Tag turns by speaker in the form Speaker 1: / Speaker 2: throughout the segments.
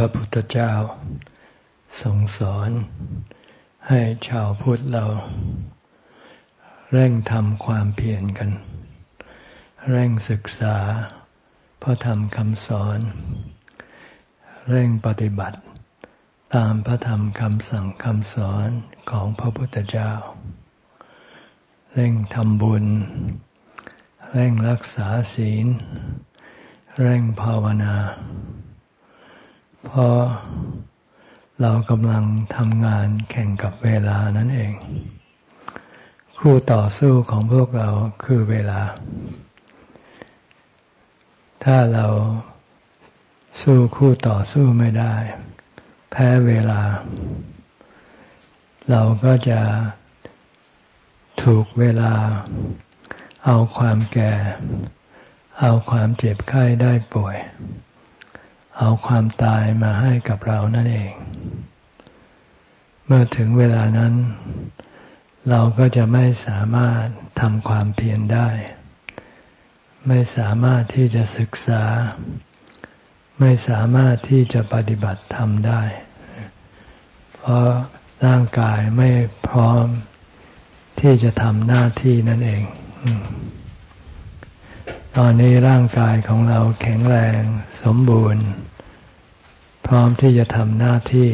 Speaker 1: พระพุทธเจ้าทรงสอนให้ชาวพุทธเรา เร่งทำความเพียรกัน เร่งศึกษาพระธรรมคำสอน เร่งปฏิบัติ ตามพระธรรมคำสั่งคำสอนของพระพุทธเจ้า เร่งทำบุญ เร่งรักษาศีล เร่งภาวนา เพราะเรากำลังทำงานแข่งกับเวลานั่นเอง คู่ต่อสู้ของพวกเราคือเวลา ถ้าเราสู้คู่ต่อสู้ไม่ได้ แพ้เวลา เราก็จะถูกเวลา เอาความแก่ เอาความเจ็บไข้ได้ป่วย เอาความตายมาให้กับเรานั่นเอง เมื่อถึงเวลานั้น เราก็จะไม่สามารถทำความเพียรได้ ไม่สามารถที่จะศึกษา ไม่สามารถที่จะปฏิบัติธรรมได้ เพราะร่างกายไม่พร้อมที่จะทำหน้าที่นั่นเอง ตอนนี้ร่างกายของเราแข็งแรงสมบูรณ์ พร้อมที่จะทำหน้าที่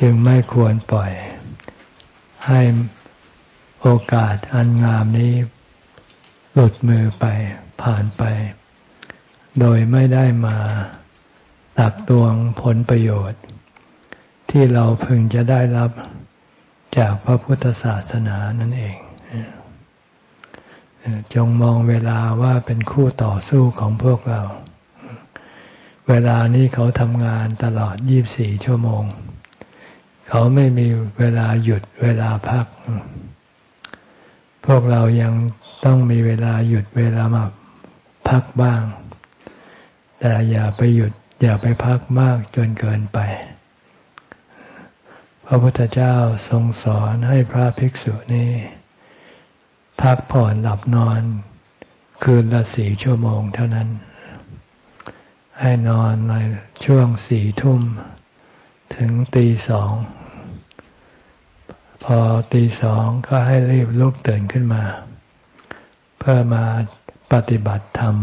Speaker 1: จึงไม่ควรปล่อย ให้โอกาสอันงามนี้ หลุดมือไปผ่านไป โดยไม่ได้มาตักตวงผลประโยชน์ ที่เราพึงจะได้รับจากพระพุทธศาสนานั่นเอง จงมองเวลาว่าเป็นคู่ต่อสู้ของพวกเรา เวลานี้เขาทำงานตลอด 24 ชั่วโมง เขาไม่มีเวลาหยุดเวลาพัก พวกเรายังต้องมีเวลาหยุดเวลามาพักบ้าง แต่อย่าไปหยุด อย่าไปพักมากจนเกินไป พระพุทธเจ้าทรงสอนให้พระภิกษุนี้ พักผ่อนหลับนอน คืนละสี่ชั่วโมงเท่านั้น ให้นอนในช่วงสี่ทุ่ม ถึงตีสอง พอตีสองก็ให้รีบลุกตื่นขึ้นมา เพื่อมาปฏิบัติธรรม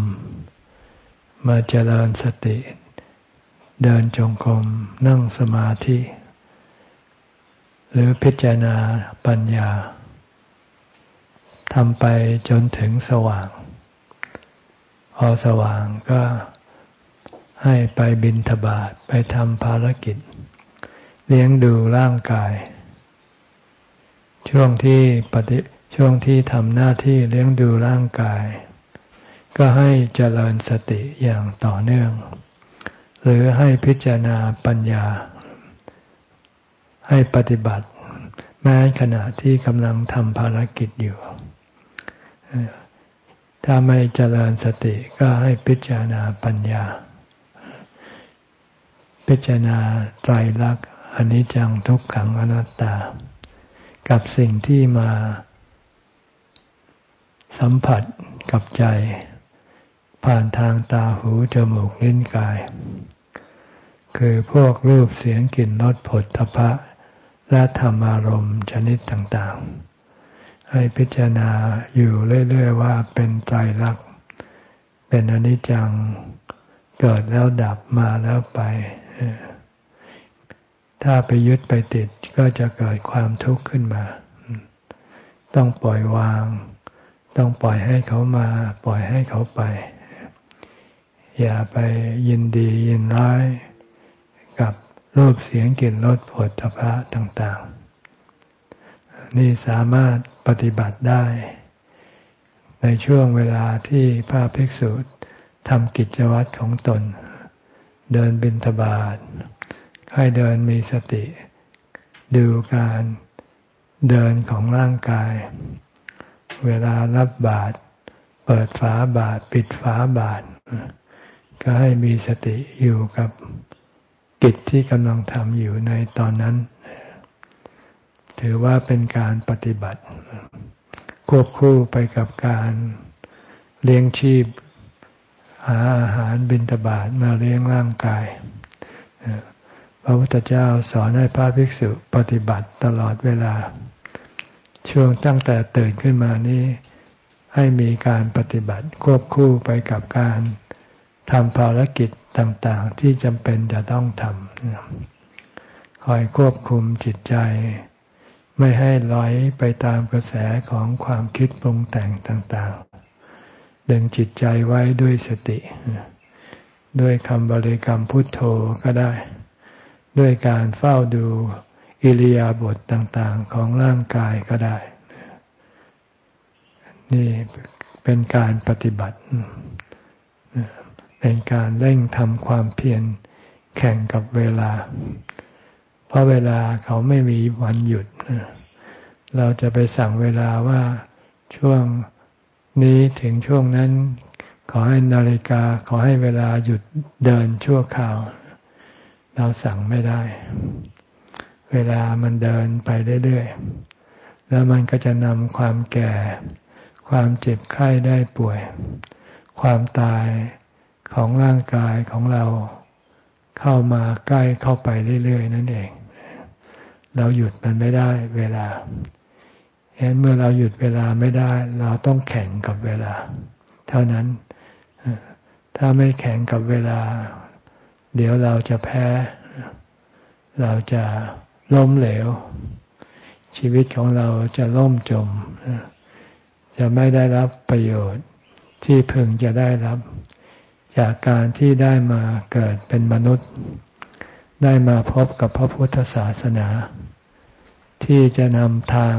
Speaker 1: มาเจริญสติ เดินจงกรมนั่งสมาธิ หรือพิจารณาปัญญา ทำไปจนถึงสว่าง พอสว่างก็ให้ไปบินทบาทไปทำภารกิจ เลี้ยงดูร่างกาย ช่วงที่ปฏิช่วงที่ทำหน้าที่เลี้ยงดูร่างกาย ก็ให้เจริญสติอย่างต่อเนื่อง หรือให้พิจารณาปัญญา ให้ปฏิบัติ แม้ขณะที่กำลังทำภารกิจอยู่ ถ้าไม่เจริญสติก็ให้พิจารณาปัญญา พิจารณาไตรลักษณ์อนิจจังทุกขังอนัตตา กับสิ่งที่มาสัมผัสกับใจ ผ่านทางตาหูจมูกลิ้นกาย คือพวกรูปเสียงกลิ่นรสผลทพะ และธรรมารมณ์ชนิดต่างๆ ให้พิจารณาอยู่เรื่อย ๆ ว่าเป็นไตรลักษณ์เป็นอนิจจังเกิดแล้วดับมาแล้วไป ถ้าไปยึดไปติดก็จะเกิดความทุกข์ขึ้นมา ต้องปล่อยวาง ต้องปล่อยให้เขามา ปล่อยให้เขาไป อย่าไปยินดียินร้าย กับรูปเสียงกลิ่นรสผลตภะต่างๆ นี่สามารถปฏิบัติได้ ในช่วงเวลาที่พระภิกษุทำกิจวัตรของตน เดินบินทบาทให้เดินมีสติ ดูการเดินของร่างกาย เวลารับบาตรเปิดฝาบาตรปิดฝาบาตรก็ให้มีสติอยู่กับกิจที่กำลังทำอยู่ในตอนนั้น ถือว่าเป็นการปฏิบัติ ควบคู่ไปกับการเลี้ยงชีพ หาอาหารบิณฑบาตมาเลี้ยงร่างกาย พระพุทธเจ้าสอนให้พระภิกษุปฏิบัติตลอดเวลา ช่วงตั้งแต่ตื่นขึ้นมานี้ให้มีการปฏิบัติควบคู่ไปกับการทำภารกิจต่างๆ ที่จำเป็นจะต้องทำคอยควบคุมจิตใจ ไม่ให้ลอยไปตามกระแสของความคิดปรุงแต่งต่างๆ ดึงจิตใจไว้ด้วยสติ ด้วยคำบริกรรมพุทโธก็ได้ ด้วยการเฝ้าดูอิริยาบถต่างๆของร่างกายก็ได้ นี่เป็นการปฏิบัติ เป็นการเร่งทำความเพียรแข่งกับเวลา เพราะเวลาเขาไม่มีวันหยุด เราจะไปสั่งเวลาว่าช่วงนี้ถึงช่วงนั้น ขอให้นาฬิกา ขอให้เวลาหยุดเดินชั่วคราว เราสั่งไม่ได้ เวลามันเดินไปเรื่อยๆ แล้วมันก็จะนำความแก่ ความเจ็บไข้ได้ป่วย ความตายของร่างกายของเราเข้ามาใกล้เข้าไปเรื่อยๆ นั่นเอง เราหยุดมันไม่ได้เวลาเห็นเมื่อเราหยุดเวลาไม่ได้ เราต้องแข่งกับเวลา เท่านั้น ถ้าไม่แข่งกับเวลา เดี๋ยวเราจะแพ้ เราจะล้มเหลว ชีวิตของเราจะล่มจม จะไม่ได้รับประโยชน์ที่พึงจะได้รับ จากการที่ได้มาเกิดเป็นมนุษย์ ได้มาพบกับพระพุทธศาสนา ที่จะนำทาง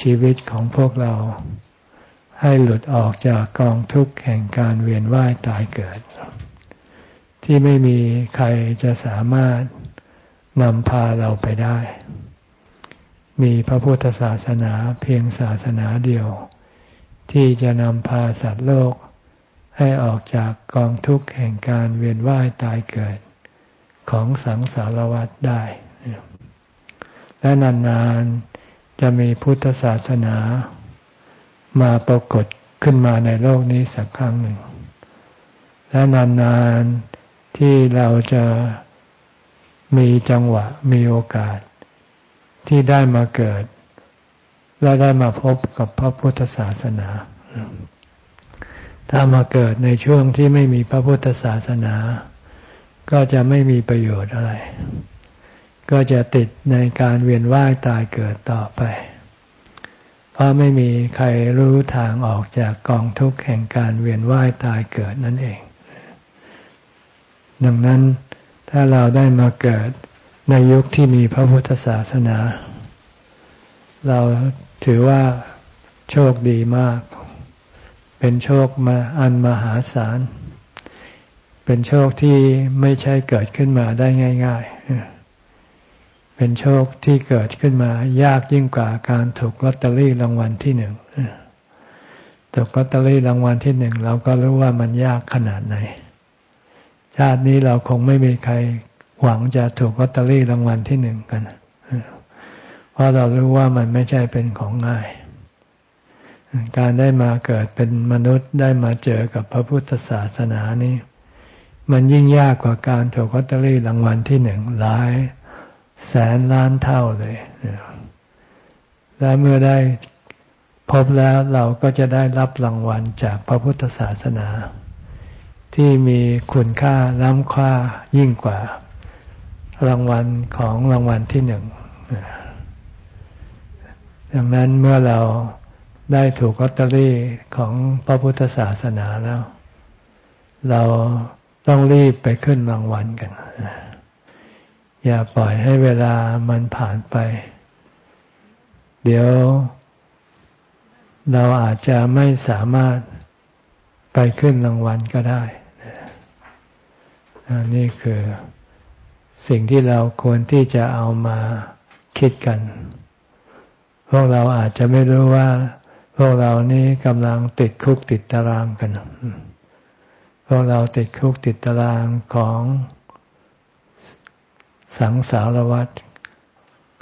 Speaker 1: ชีวิตของพวกเรา ให้หลุดออกจากกองทุกข์แห่งการเวียนว่ายตายเกิด ที่ไม่มีใครจะสามารถนำพาเราไปได้ มีพระพุทธศาสนาเพียงศาสนาเดียว ที่จะนำพาสัตว์โลกให้ออกจากกองทุกข์แห่งการเวียนว่ายตายเกิด ของสังสารวัฏได้ และนานๆจะมีพุทธศาสนา มาปรากฏขึ้นมาในโลกนี้สักครั้งหนึ่ง และนานๆที่เราจะมีจังหวะมีโอกาส ที่ได้มาเกิด และได้มาพบกับพระพุทธศาสนา ถ้ามาเกิดในช่วงที่ไม่มีพระพุทธศาสนา ก็จะไม่มีประโยชน์อะไร ก็จะติดในการเวียนว่ายตายเกิดต่อไป เพราะไม่มีใครรู้ทางออกจากกองทุกข์แห่งการเวียนว่ายตายเกิดนั่นเอง ดังนั้นถ้าเราได้มาเกิดในยุคที่มีพระพุทธศาสนา เราถือว่าโชคดีมาก เป็นโชคมาอันมหาศาล เป็นโชคที่ไม่ใช่เกิดขึ้นมาได้ง่าย ๆ เป็นโชคที่เกิดขึ้นมายากยิ่งกว่าการถูกลอตเตอรี่รางวัลที่หนึ่งถูกลอตเตอรี่รางวัลที่หนึ่งเราก็รู้ว่ามันยากขนาดไหน ชาตินี้เราคงไม่มีใครหวังจะถูกลอตเตอรี่รางวัลที่หนึ่งกัน เพราะเรารู้ว่ามันไม่ใช่เป็นของง่าย การได้มาเกิดเป็นมนุษย์ได้มาเจอกับพระพุทธศาสนานี้ มันยิ่งยากกว่าการถูกลอตเตอรี่รางวัลที่หนึ่งหลายแสนล้านเท่าเลย และเมื่อได้พบแล้วเราก็จะได้รับรางวัลจากพระพุทธศาสนา ที่มีคุณค่าล้ำค่ายิ่งกว่า รางวัลของรางวัลที่หนึ่ง ดังนั้นเมื่อเราได้ถูกลอตเตอรี่ของพระพุทธศาสนาแล้ว เรา ต้องรีบไปขึ้นรางวัลกัน อย่าปล่อยให้เวลามันผ่านไป เดี๋ยว เราอาจจะไม่สามารถไปขึ้นรางวัลก็ได้นี่คือสิ่งที่เราควรที่จะเอามาคิดกัน พวกเราอาจจะไม่รู้ว่า พวกเรานี้กำลังติดคุกติดตารางกัน พวกเราติดคุกติดตารางของสังสารวัฏ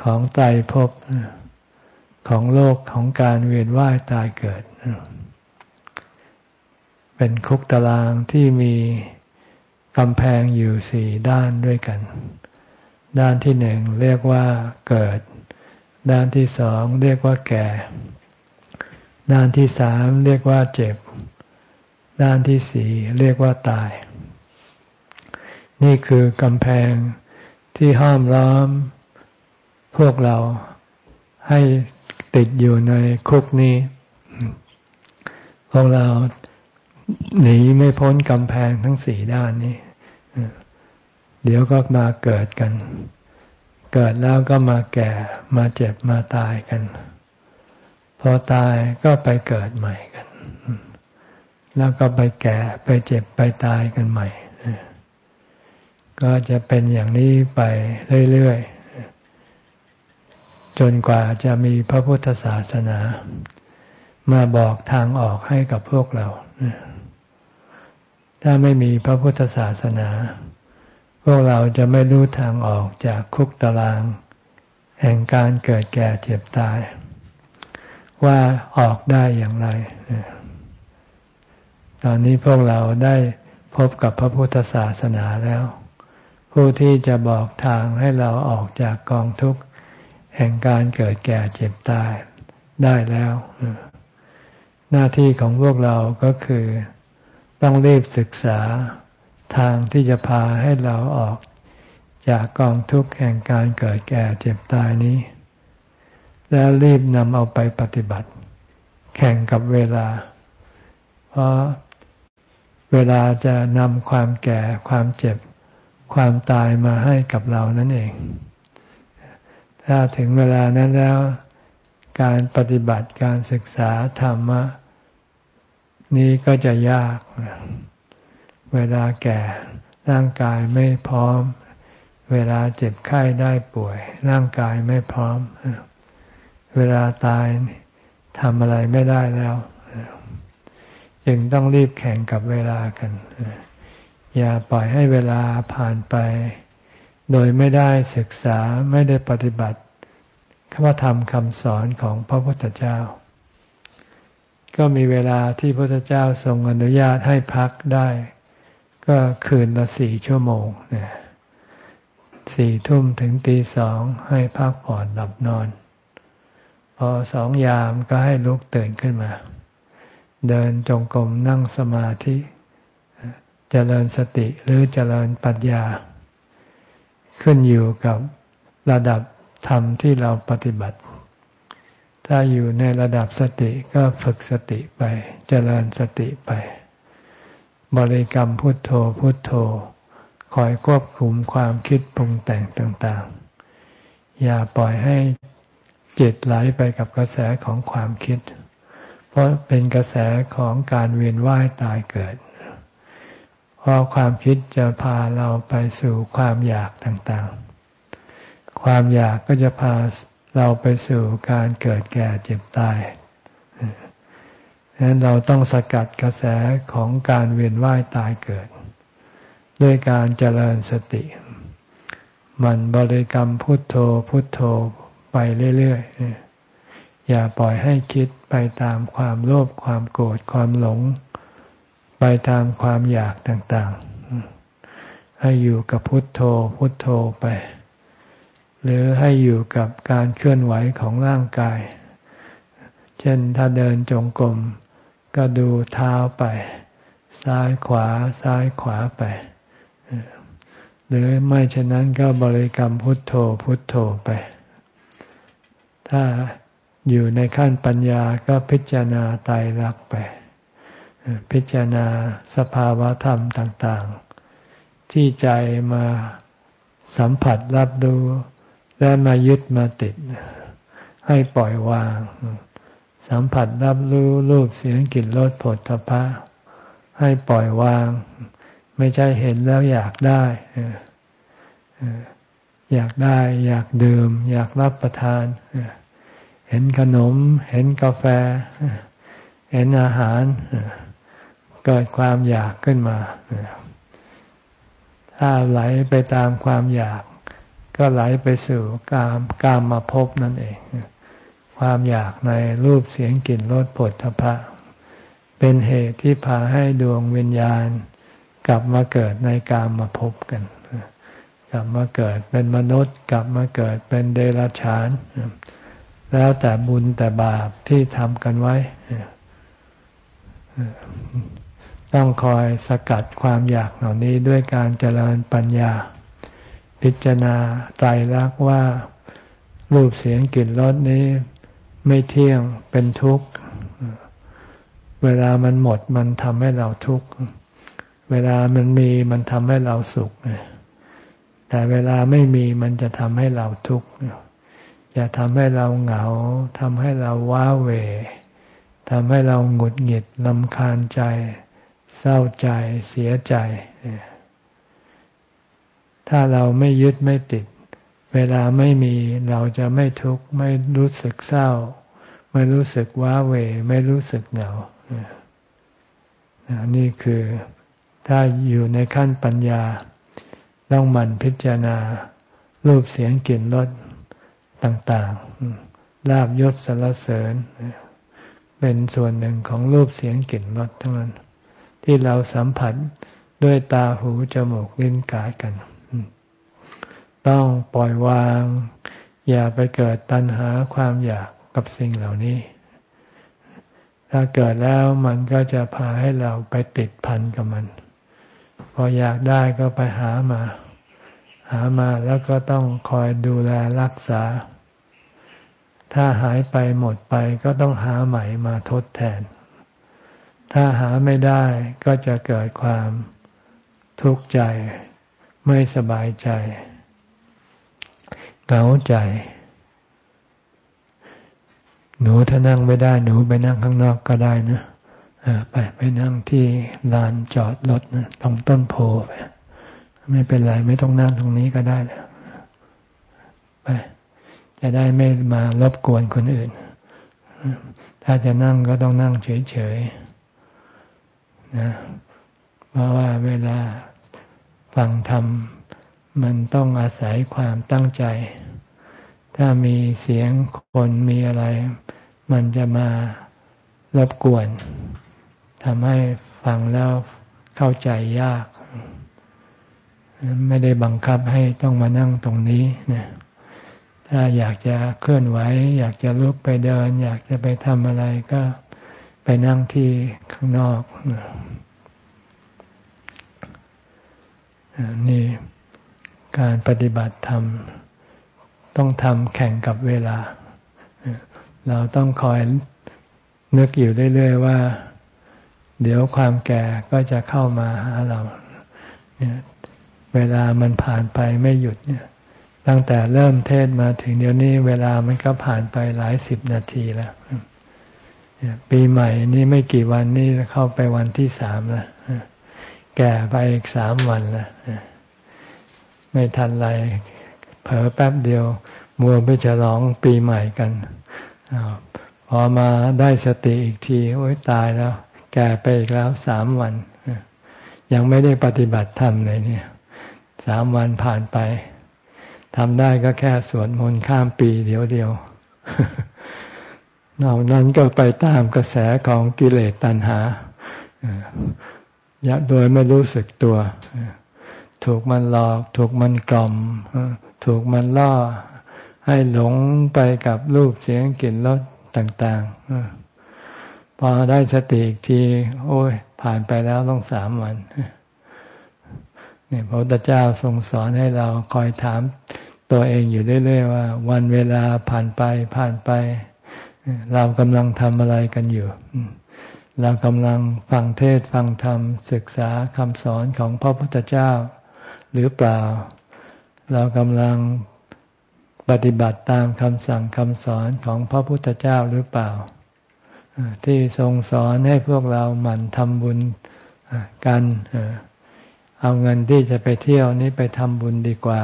Speaker 1: ของไตรภพของโลกของการเวียนว่ายตายเกิด เป็นคุกตารางที่มีกำแพงอยู่สี่ด้านด้วยกัน ด้านที่หนึ่งเรียกว่าเกิด ด้านที่สองเรียกว่าแก่ ด้านที่สามเรียกว่าเจ็บ ด้านที่สี่เรียกว่าตาย นี่คือกำแพงที่ห้อมล้อม พวกเราให้ติดอยู่ในคุกนี้ พวกเราหนีไม่พ้นกำแพงทั้งสี่ด้านนี้ เดี๋ยวก็มาเกิดกัน เกิดแล้วก็มาแก่ มาเจ็บ มาตายกัน พอตายก็ไปเกิดใหม่กัน แล้วก็ไปแก่ไปเจ็บไปตายกันใหม่ ก็จะเป็นอย่างนี้ไปเรื่อยๆ จนกว่าจะมีพระพุทธศาสนา มาบอกทางออกให้กับพวกเรา ถ้าไม่มีพระพุทธศาสนา พวกเราจะไม่รู้ทางออกจากคุกตาราง แห่งการเกิดแก่เจ็บตาย ว่าออกได้อย่างไร ตอนนี้พวกเราได้พบกับพระพุทธศาสนาแล้ว ผู้ที่จะบอกทางให้เราออกจากกองทุกข์ แห่งการเกิดแก่เจ็บตายได้แล้ว หน้าที่ของพวกเราก็คือต้องรีบศึกษาทางที่จะพาให้เราออก จากกองทุกข์แห่งการเกิดแก่เจ็บตายนี้ แล้วรีบนำเอาไปปฏิบัติ แข่งกับเวลา เพราะ เวลาจะนำความแก่ความเจ็บ ความตายมาให้กับเรานั่นเอง ถ้าถึงเวลานั้นแล้ว การปฏิบัติการศึกษาธรรมะ นี้ก็จะยาก เวลาแก่ร่างกายไม่พร้อม เวลาเจ็บไข้ได้ป่วย ร่างกายไม่พร้อม เวลาตายทำอะไรไม่ได้แล้ว จึงต้องรีบแข่งกับเวลากัน อย่าปล่อยให้เวลาผ่านไป โดยไม่ได้ศึกษาไม่ได้ปฏิบัติคำธรรมคำสอนของพระพุทธเจ้า ก็มีเวลาที่พระพุทธเจ้าทรงอนุญาตให้พักได้ ก็คืนละสี่ชั่วโมงเนี่ยสี่ทุ่มถึงตีสองให้พักผ่อนหลับนอน พอสองยามก็ให้ลุกตื่นขึ้นมา เดินจงกรมนั่งสมาธิจเจริญสติหรือเจริญปัญญา ขึ้นอยู่กับระดับธรรมที่เราปฏิบัติ ถ้าอยู่ในระดับสติก็ฝึกสติไปเจริญสติไป บริกรรมพุทโธพุทโธ คอยควบคุมความคิดปรุงแต่งต่างๆ อย่าปล่อยให้จิตไหลไปกับกระแสของความคิด เพราะเป็นกระแสของการเวียนว่ายตายเกิด เพราะความคิดจะพาเราไปสู่ความอยากต่างๆ ความอยากก็จะพาเราไปสู่การเกิดแก่เจ็บตายดังนั้นเราต้องสกัดกระแสของการเวียนว่ายตายเกิด ด้วยการเจริญสติ มันบริกรรมพุทโธพุทโธไปเรื่อยๆ อย่าปล่อยให้คิดไปตามความโลภความโกรธความหลง ไปตามความอยากต่างๆ ให้อยู่กับพุทโธพุทโธไป หรือให้อยู่กับการเคลื่อนไหวของร่างกาย เช่นถ้าเดินจงกรมก็ดูเท้าไป ซ้ายขวาซ้ายขวาไป หรือไม่เช่นนั้นก็บริกรรมพุทโธพุทโธไป ถ้า อยู่ในขั้นปัญญาก็พิจารณาไตรลักไป พิจารณาสภาวะธรรมต่าง ๆ ที่ใจมาสัมผัสรับรู้และมายึดมาติด ให้ปล่อยวาง สัมผัสรับรู้รูปเสียงกลิ่นรสผลทพะ ให้ปล่อยวาง ไม่ใช่เห็นแล้วอยากได้ อยากได้ อยากดื่ม อยากรับประทานเเห็นขนม เห็นกาแฟ เห็นอาหาร เกิดความอยากขึ้นมา ถ้าไหลไปตามความอยาก ก็ไหลไปสู่กามกามมาพบนั่นเอง ความอยากในรูปเสียงกลิ่นรสผลทพะ เป็นเหตุที่พาให้ดวงวิญญาณ กลับมาเกิดในกามมาพบกันกลับมาเกิดเป็นมนุษย์ กลับมาเกิดเป็นเดรัจฉาน แล้วแต่บุญแต่บาปที่ทำกันไว้ ต้องคอยสกัดความอยากเหล่านี้ด้วยการเจริญปัญญา พิจารณาใจรักว่ารูปเสียงกลิ่นรสนี้ไม่เที่ยงเป็นทุกข์ เวลามันหมดมันทำให้เราทุกข์ เวลามันมีมันทำให้เราสุข แต่เวลาไม่มีมันจะทำให้เราทุกข์ จะทำให้เราเหงาทำให้เราว้าเหวทำให้เราหงุดหงิดลำคาญใจ เศร้าใจ เสียใจ ถ้าเราไม่ยึดไม่ติด เวลาไม่มีเราจะไม่ทุกข์ไม่รู้สึกเศร้า ไม่รู้สึกว้าเหวไม่รู้สึกเหงา นี่คือถ้าอยู่ในขั้นปัญญา ต้องหมั่นพิจารณา รูปเสียงกลิ่นรส ต่างๆ ลาบยศสารเสริญ เป็นส่วนหนึ่งของรูปเสียงกลิ่นรสทั้งนั้น ที่เราสัมผัสด้วยตาหูจมูกลิ้นกายกัน ต้องปล่อยวาง อย่าไปเกิดตัณหาความอยากกับสิ่งเหล่านี้ ถ้าเกิดแล้วมันก็จะพาให้เราไปติดพันกับมัน พออยากได้ก็ไปหามา หามาแล้วก็ต้องคอยดูแลรักษา ถ้าหายไปหมดไปก็ต้องหาใหม่มาทดแทน ถ้าหาไม่ได้ก็จะเกิดความทุกข์ใจ ไม่สบายใจเหงาใจ หนูถ้านั่งไม่ได้หนูไปนั่งข้างนอกก็ได้นะไปไปนั่งที่ลานจอดรถนะตรงต้นโพไป ไม่เป็นไรไม่ต้องนั่งตรงนี้ก็ได้แล้วไปจะได้ไม่มารบกวนคนอื่น ถ้าจะนั่งก็ต้องนั่งเฉยๆนะเพราะว่าเวลาฟังธรรมมันต้องอาศัยความตั้งใจ ถ้ามีเสียงคนมีอะไร มันจะมารบกวนทำให้ฟังแล้วเข้าใจยาก ไม่ได้บังคับให้ต้องมานั่งตรงนี้นะถ้าอยากจะเคลื่อนไหว อยากจะลุกไปเดิน อยากจะไปทำอะไรก็ไปนั่งที่ข้างนอกนี่การปฏิบัติธรรม ต้องทำแข่งกับเวลา เราต้องคอยนึกอยู่เรื่อยๆว่า เดี๋ยวความแก่ก็จะเข้ามาหาเรา เวลามันผ่านไปไม่หยุดเนี่ย ตั้งแต่เริ่มเทศมาถึงเดี๋ยวนี้เวลามันก็ผ่านไปหลายสิบนาทีแล้วปีใหม่นี่ไม่กี่วันนี่เข้าไปวันที่สามแล้วแก่ไปอีกสามวันแล้วไม่ทันไรเผลอแป๊บเดียว มัวไปฉลองปีใหม่กันอพอมาได้สติอีกที โอ้ยตายแล้ว แก่ไปอีกแล้วสามวัน ยังไม่ได้ปฏิบัติธรรมเลยเนี่ย สามวันผ่านไปทำได้ก็แค่สวดมนต์ข้ามปีเดียวเดียวนอกนั้นก็ไปตามกระแสของกิเลสตัณหาโดยไม่รู้สึกตัว ถูกมันหลอก ถูกมันกล่อม ถูกมันล่อ ให้หลงไปกับรูปเสียงกลิ่นรสต่างๆพอได้สติอีกที โอ้ยผ่านไปแล้วต้องสามวัน เนี่ยพระพุทธเจ้าทรงสอนให้เราคอยถามตัวเองอยู่เรื่อยๆว่า วันเวลาผ่านไปผ่านไป เรากำลังทำอะไรกันอยู่ เรากำลังฟังเทศฟังธรรม ศึกษาคำสอนของพระพุทธเจ้า หรือเปล่า เรากำลังปฏิบัติตามคำสั่งคำสอนของพระพุทธเจ้าหรือเปล่า ที่ทรงสอนให้พวกเราหมั่นทำบุญกัน เอาเงินที่จะไปเที่ยวนี้ไปทำบุญดีกว่า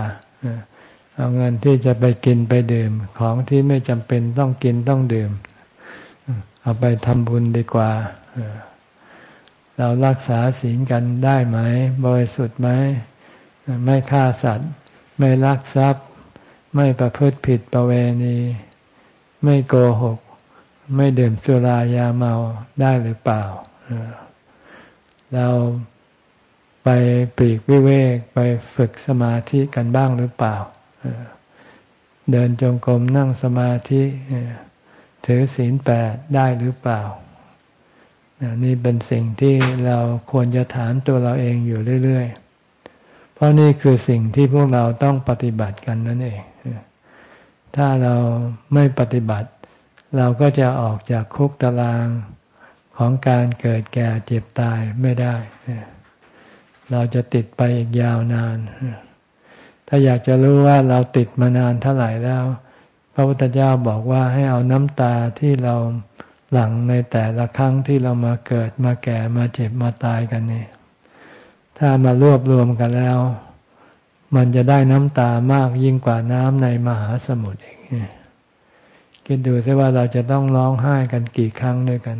Speaker 1: เอาเงินที่จะไปกินไปดื่ม ของที่ไม่จำเป็นต้องกินต้องดื่ม เอาไปทำบุญดีกว่า เรารักษาศีลกันได้ไหม บริสุทธิ์ไหม ไม่ฆ่าสัตว์ ไม่ลักทรัพย์ ไม่ประพฤติผิดประเวณี ไม่โกหก ไม่ดื่มสุรายาเมาได้หรือเปล่า เรา ไปปลีกวิเวกไปฝึกสมาธิกันบ้างหรือเปล่า เดินจงกรมนั่งสมาธิถือศีลแปดได้หรือเปล่า นี่เป็นสิ่งที่เราควรจะถามตัวเราเองอยู่เรื่อย ๆ เพราะนี่คือสิ่งที่พวกเราต้องปฏิบัติกันนั่นเอง ถ้าเราไม่ปฏิบัติ เราก็จะออกจากคุกตารางของการเกิดแก่เจ็บตายไม่ได้ เราจะติดไปอีกยาวนาน ถ้าอยากจะรู้ว่าเราติดมานานเท่าไหร่แล้ว พระพุทธเจ้าบอกว่าให้เอาน้ำตาที่เราหลั่งในแต่ละครั้งที่เรามาเกิดมาแก่มาเจ็บมาตายกันนี่ถ้ามารวบรวมกันแล้ว มันจะได้น้ำตามากยิ่งกว่าน้ำในมหาสมุทรเองคิดดูซิว่าเราจะต้องร้องไห้กันกี่ครั้งด้วยกัน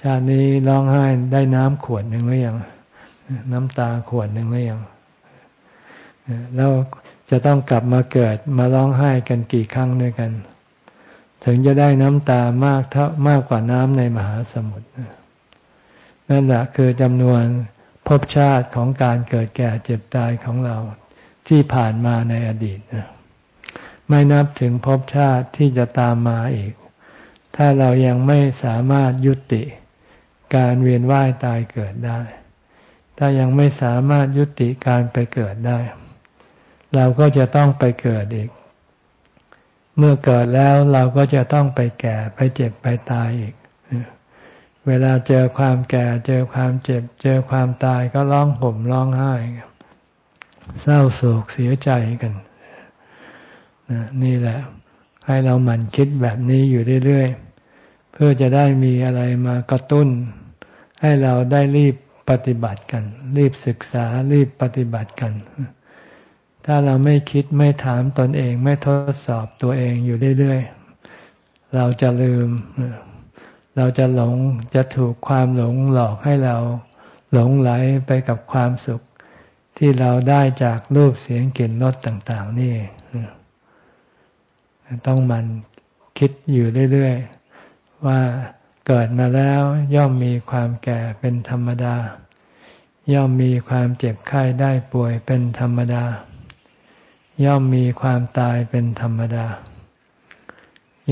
Speaker 1: ชาตินี้ร้องไห้ได้น้ำขวดหนึ่งหรือยัง น้ำตาขวดหนึ่งหรือยังแล้วจะต้องกลับมาเกิดมาร้องไห้กันกี่ครั้งด้วยกัน ถึงจะได้น้ำตามากเท่ามากกว่าน้ำในมหาสมุทรนั่นแหละคือจำนวนภพชาติของการเกิดแก่เจ็บตายของเราที่ผ่านมาในอดีตไม่นับถึงภพชาติที่จะตามมาอีก ถ้าเรายังไม่สามารถยุติการเวียนว่ายตายเกิดได้ ถ้ายังไม่สามารถยุติการไปเกิดได้ เราก็จะต้องไปเกิดอีก เมื่อเกิดแล้วเราก็จะต้องไปแก่ไปเจ็บไปตายอีก เวลาเจอความแก่ เจอความเจ็บ เจอความตายก็ร้องห่มร้องไห้ เศร้าโศกเสียใจกันนี่แหละ ให้เราหมั่นคิดแบบนี้อยู่เรื่อยๆ เพื่อจะได้มีอะไรมากระตุ้น ให้เราได้รีบ ปฏิบัติกัน รีบศึกษารีบปฏิบัติกัน ถ้าเราไม่คิดไม่ถามตนเองไม่ทดสอบตัวเองอยู่เรื่อยๆ เราจะลืม เราจะหลงจะถูกความหลงหลอกให้เราหลงไหลไปกับความสุข ที่เราได้จากรูปเสียงกลิ่นรสต่าง ๆ นี่ ต้องมันคิดอยู่เรื่อย ๆ ว่า เกิดมาแล้วย่อมมีความแก่เป็นธรรมดา ย่อมมีความเจ็บไข้ได้ป่วยเป็นธรรมดา ย่อมมีความตายเป็นธรรมดา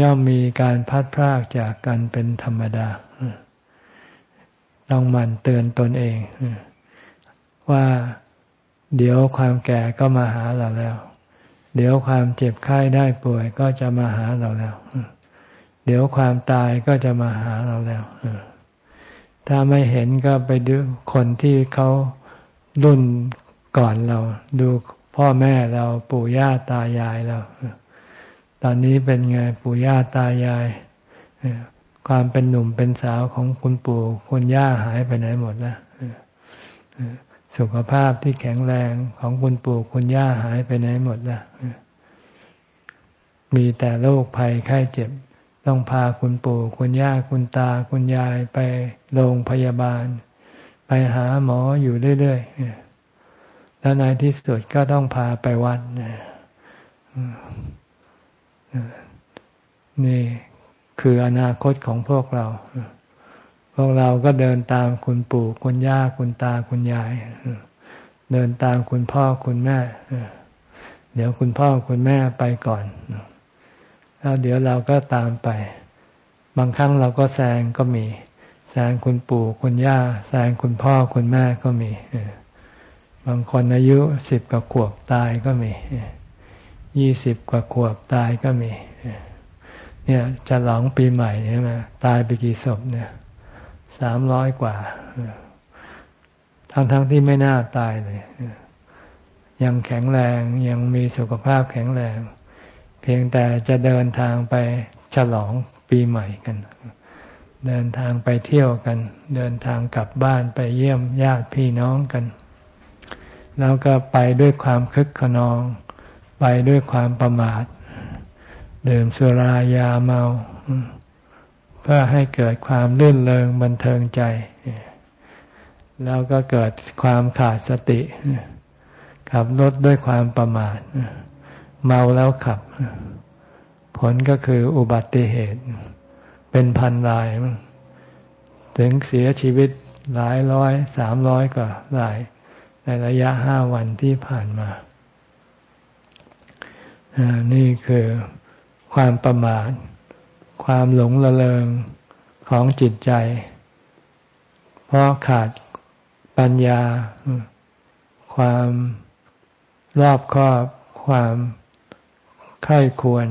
Speaker 1: ย่อมมีการพัดพรากจากกันเป็นธรรมดา ต้องมันเตือนตนเอง ว่าเดี๋ยวความแก่ก็มาหาเราแล้ว เดี๋ยวความเจ็บไข้ได้ป่วยก็จะมาหาเราแล้ว เดี๋ยวความตายก็จะมาหาเราแล้วถ้าไม่เห็นก็ไปดูคนที่เขารุ่นก่อนเรา ดูพ่อแม่เราปู่ย่าตายายเราตอนนี้เป็นไงปู่ย่าตายายความเป็นหนุ่มเป็นสาวของคุณปู่คุณย่าหายไปไหนหมดแล้วสุขภาพที่แข็งแรงของคุณปู่คุณย่าหายไปไหนหมดแล้วมีแต่โรคภัยไข้เจ็บ ต้องพาคุณปู่คุณย่าคุณตาคุณยายไปโรงพยาบาล ไปหาหมออยู่เรื่อยๆแล้วในที่สุดก็ต้องพาไปวัดนี่คืออนาคตของพวกเรา พวกเราก็เดินตามคุณปู่คุณย่าคุณตาคุณยาย เดินตามคุณพ่อคุณแม่ เดี๋ยวคุณพ่อคุณแม่ไปก่อน แล้วเดี๋ยวเราก็ตามไป บางครั้งเราก็แซงก็มี แซงคุณปู่คุณย่า แซงคุณพ่อคุณแม่ก็มีบางคนอายุสิบกว่าขวบตายก็มียี่สิบกว่าขวบตายก็มี เนี่ยจะหลองปีใหม่ใช่ไหมตายไปกี่ศพเนี่ยสามร้อยกว่าทั้งทั้งที่ไม่น่าตายเลยยังแข็งแรงยังมีสุขภาพแข็งแรง เพียงแต่จะเดินทางไปฉลองปีใหม่กัน เดินทางไปเที่ยวกัน เดินทางกลับบ้านไปเยี่ยมญาติพี่น้องกัน แล้วก็ไปด้วยความคึกขนอง ไปด้วยความประมาทดื่มสุรายาเมา เพื่อให้เกิดความลื่นเลงบันเทิงใจ แล้วก็เกิดความขาดสติขับรถด้วยความประมาท เมาแล้วขับ ผลก็คืออุบัติเหตุ เป็นพันราย ถึงเสียชีวิตหลายร้อยสามร้อยกว่าหลาย ในระยะห้าวันที่ผ่านมา นี่คือความประมาท ความหลงละเลงของจิตใจ เพราะขาดปัญญา ความรอบคอบความ ไข้ควร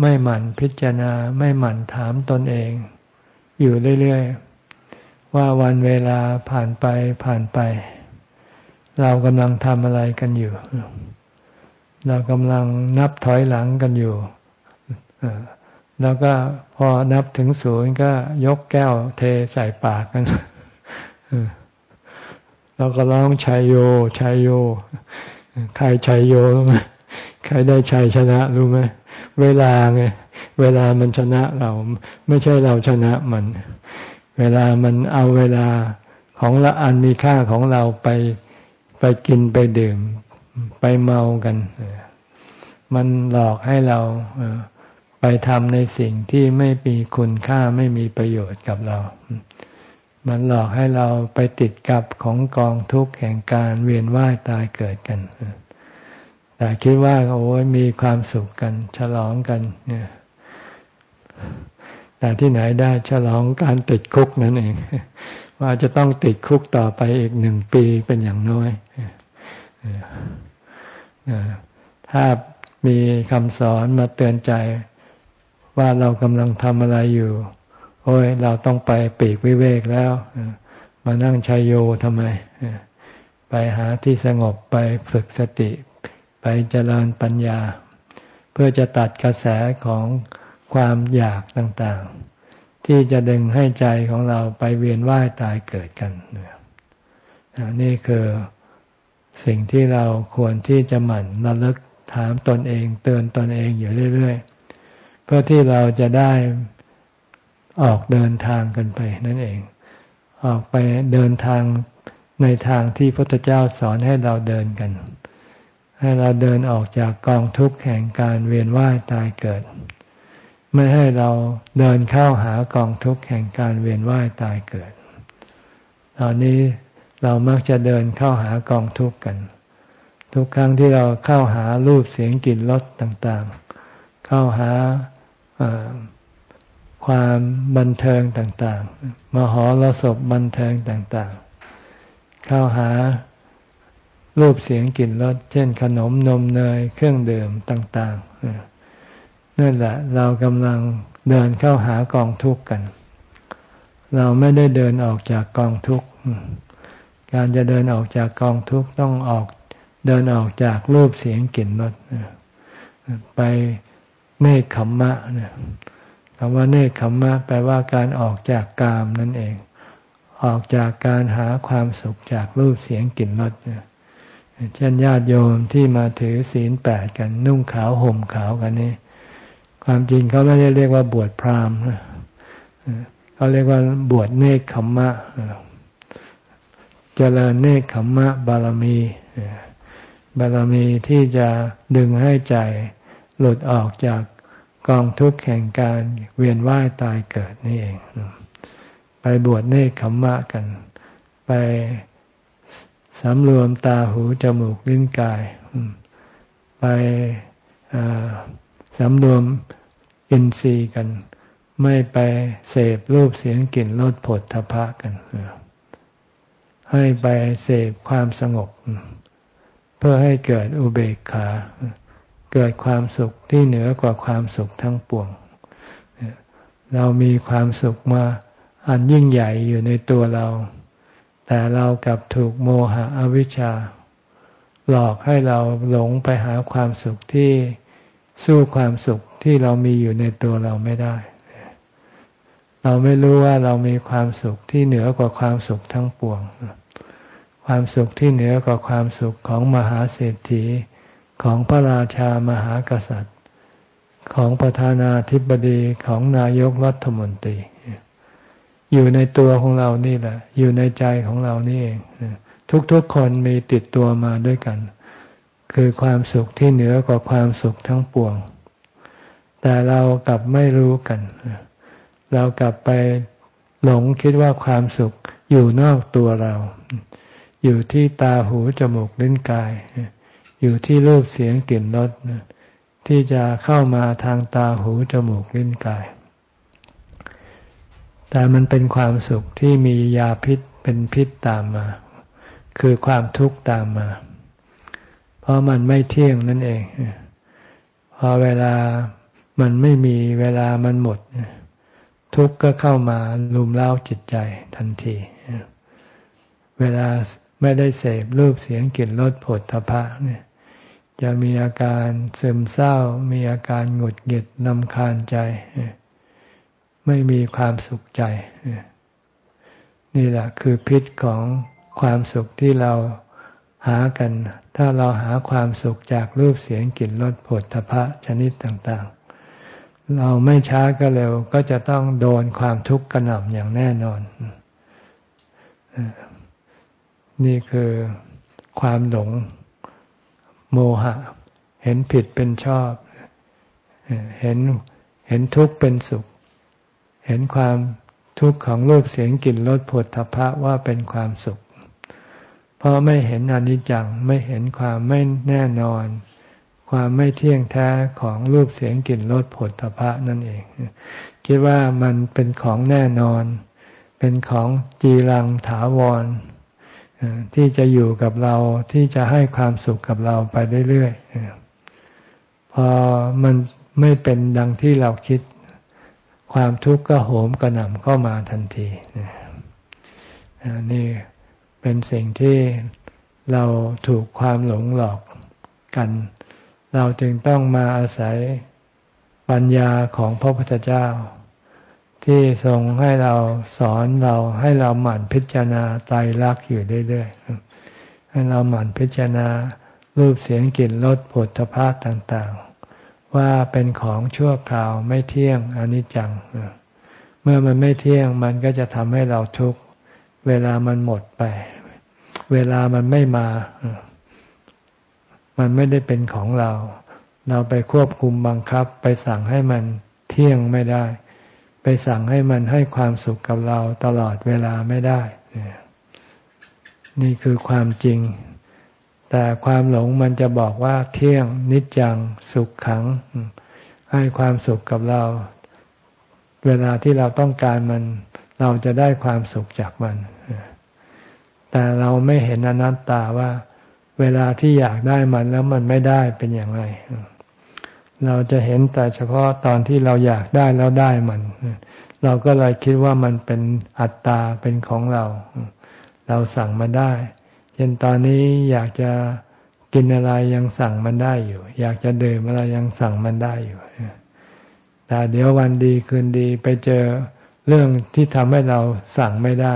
Speaker 1: ไม่หมั่นพิจารณา ไม่หมั่นถามตนเอง อยู่เรื่อยๆ ว่าวันเวลาผ่านไปผ่านไป เรากำลังทำอะไรกันอยู่ เรากำลังนับถอยหลังกันอยู่แล้วก็พอนับถึงศูนย์ก็ยกแก้วเทใส่ปากกันเราก็ร้องชัยโยชัยโย ใครชัยโยรู้ไหม ใครได้ชัยชนะรู้ไหมเวลาไงเวลามันชนะเรา ไม่ใช่เราชนะมัน เวลามันเอาเวลาของละอันมีค่าของเราไปไปกินไปดื่ม ไปเมากัน มันหลอกให้เราไปทำในสิ่งที่ไม่มีคุณค่าไม่มีประโยชน์กับเรา มันหลอกให้เราไปติดกับของกองทุกข์แห่งการเวียนว่ายตายเกิดกัน แต่คิดว่าโอ้ยมีความสุขกัน ฉลองกัน เนี่ย แต่ที่ไหนได้ฉลองการติดคุกนั่นเอง ว่าจะต้องติดคุกต่อไปอีกหนึ่งปีเป็นอย่างน้อยถ้ามีคำสอนมาเตือนใจว่าเรากำลังทำอะไรอยู่ โอ้ย เราต้องไปปีกวิเวกแล้ว มานั่งชัยโยทำไม ไปหาที่สงบไปฝึกสติ ไปเจริญปัญญา เพื่อจะตัดกระแสของความอยากต่างๆ ที่จะดึงให้ใจของเราไปเวียนว่ายตายเกิดกันนี่คือสิ่งที่เราควรที่จะหมั่นระลึกถามตนเองเตือนตนเองอยู่เรื่อย ๆ เพื่อที่เราจะได้ออกเดินทางกันไปนั่นเอง ออกไปเดินทางในทางที่พระพุทธเจ้าสอนให้เราเดินกัน ให้เราเดินออกจากกองทุกข์แห่งการเวียนว่ายตายเกิด ไม่ให้เราเดินเข้าหากองทุกข์แห่งการเวียนว่ายตายเกิด ตอนนี้เรามักจะเดินเข้าหากองทุกข์กัน ทุกครั้งที่เราเข้าหารูปเสียงกลิ่นรสต่างๆ เข้าหาความบันเทิงต่างๆ มหรสพบันเทิงต่างๆ เข้าหา รูปเสียงกลิ่นรสเช่นขนมนมเนยเครื่องดื่มต่างๆนั่นแหละเรากำลังเดินเข้าหากองทุกข์กัน เราไม่ได้เดินออกจากกองทุกข์การจะเดินออกจากกองทุกข์ต้องออกเดินออกจากรูปเสียงกลิ่นรสไปเนคขมมะคำว่าเนคขมมะแปลว่าการออกจากกามนั่นเอง ออกจากการหาความสุขจากรูปเสียงกลิ่นรสเนี่ย เช่นญาติโยมที่มาถือศีลแปดกันนุ่งขาวห่มขาวกันนี่ความจริงเขาไม่ได้เรียกว่าบวชพราหมณ์เขาเรียกว่าบวชเนคขมมะเจริญเนคขมมะบารมี บารมีที่จะดึงให้ใจหลุดออกจากกองทุกข์แห่งการเวียนว่ายตายเกิดนี่เอง ไปบวชเนคขมมะกัน ไป สำรวมตาหูจมูกลิ้นกาย ไปสำรวมอินทรีย์กัน ไม่ไปเสพรูปเสียงกลิ่นรสผลทพะกัน ให้ไปเสพความสงบ เพื่อให้เกิดอุเบกขา เกิดความสุขที่เหนือกว่าความสุขทั้งปวง เรามีความสุขมาอันยิ่งใหญ่อยู่ในตัวเรา แต่เรากลับถูกโมหะอวิชชา หลอกให้เราหลงไปหาความสุขที่สู้ความสุขที่เรามีอยู่ในตัวเราไม่ได้ เราไม่รู้ว่าเรามีความสุขที่เหนือกว่าความสุขทั้งปวง ความสุขที่เหนือกว่าความสุขของมหาเศรษฐีของพระราชามหากษัตริย์ ของประธานาธิบดีของนายกรัฐมนตรี อยู่ในตัวของเรานี่แหละ อยู่ในใจของเรานี่เองทุกๆคนมีติดตัวมาด้วยกัน คือความสุขที่เหนือกว่าความสุขทั้งปวง แต่เรากลับไม่รู้กัน เรากลับไปหลงคิดว่าความสุขอยู่นอกตัวเรา อยู่ที่ตาหูจมูกลิ้นกาย อยู่ที่รูปเสียงกลิ่นรสที่จะเข้ามาทางตาหูจมูกลิ้นกาย แต่มันเป็นความสุขที่มียาพิษเป็นพิษตามมา คือความทุกข์ตามมา เพราะมันไม่เที่ยงนั่นเอง พอเวลามันไม่มีเวลามันหมด ทุกข์ก็เข้ามาลุมเล้าจิตใจทันที เวลาไม่ได้เสพรูปเสียงกลิ่นรสผลทพะเนี่ยจะมีอาการซึมเศร้า มีอาการหงุดหงิดนำคาญใจ ไม่มีความสุขใจ นี่แหละคือพิษของความสุขที่เราหากัน ถ้าเราหาความสุขจากรูปเสียงกลิ่นรสผลทพะชนิดต่างๆ เราไม่ช้าก็เร็วก็จะต้องโดนความทุกข์กระหน่ำอย่างแน่นอน นี่คือความหลงโมหะ เห็นผิดเป็นชอบ เห็นเห็นทุกข์เป็นสุข เห็นความทุกข์ของรูปเสียงกลิ่นรสผลทพะว่าเป็นความสุข เพราะไม่เห็นอนิจจังไม่เห็นความไม่แน่นอน ความไม่เที่ยงแท้ของรูปเสียงกลิ่นรสผลทพะนั่นเอง คิดว่ามันเป็นของแน่นอน เป็นของจีรังถาวร ที่จะอยู่กับเราที่จะให้ความสุขกับเราไปเรื่อยๆพอมันไม่เป็นดังที่เราคิด ความทุกข์ก็โหมกระหน่ำเข้ามาทันทีนี่เป็นสิ่งที่เราถูกความหลงหลอกกัน เราจึงต้องมาอาศัยปัญญาของพระพุทธเจ้า ที่ทรงให้เราสอนเราให้เราหมั่นพิจารณาไตรลักอยู่เรื่อยๆให้เราหมั่นพิจารณารูปเสียงกลิ่นรสผลพาะต่างๆ ว่าเป็นของชั่วคราวไม่เที่ยงอนิจจัง เมื่อมันไม่เที่ยงมันก็จะทำให้เราทุกข์เวลามันหมดไป เวลามันไม่มา มันไม่ได้เป็นของเรา เราไปควบคุมบังคับ ไปสั่งให้มันเที่ยงไม่ได้ ไปสั่งให้มันให้ความสุขกับเราตลอดเวลาไม่ได้ นี่คือความจริง แต่ความหลงมันจะบอกว่าเที่ยงนิจจังสุขขัง ให้ความสุขกับเรา เวลาที่เราต้องการมัน เราจะได้ความสุขจากมัน แต่เราไม่เห็นอนัตตาว่า เวลาที่อยากได้มันแล้วมันไม่ได้เป็นอย่างไร เราจะเห็นแต่เฉพาะตอนที่เราอยากได้แล้วได้มัน เราก็เลยคิดว่ามันเป็นอัตตาเป็นของเรา เราสั่งมาได้ เช่นตอนนี้อยากจะกินอะไรยังสั่งมันได้อยู่ อยากจะดื่มอะไรยังสั่งมันได้อยู่แต่เดี๋ยววันดีคืนดีไปเจอเรื่องที่ทำให้เราสั่งไม่ได้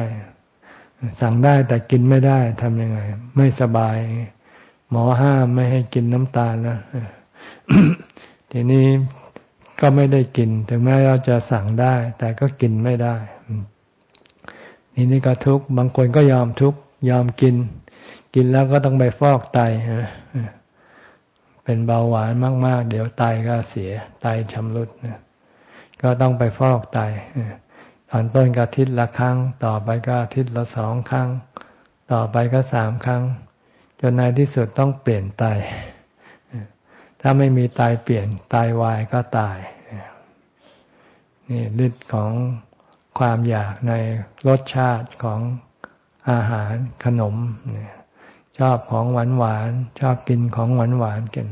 Speaker 1: สั่งได้แต่กินไม่ได้ทำยังไง ไม่สบาย หมอห้ามไม่ให้กินน้ำตาลนะทีนี้ก็ไม่ได้กิน ถึงแม้เราจะสั่งได้ แต่ก็กินไม่ได้นี่นี่ก็ทุกบางคนก็ยอมทุกยอมกิน กินแล้วก็ต้องไปฟอกไตเป็นเบาหวานมาก ๆ เดี๋ยวไตก็เสียไตชำรุดก็ต้องไปฟอกไตตอนต้นก็ทิศละครั้ง ต่อไปก็ทิศละสองครั้ง ต่อไปก็สามครั้ง จนในที่สุดต้องเปลี่ยนไตถ้าไม่มีตายเปลี่ยนตายวายก็ตายนี่ฤทธิ์ของความอยากในรสชาติของอาหารขนมเนี่ย ชอบของหวานหวานชอบกินของหวานหวานกัน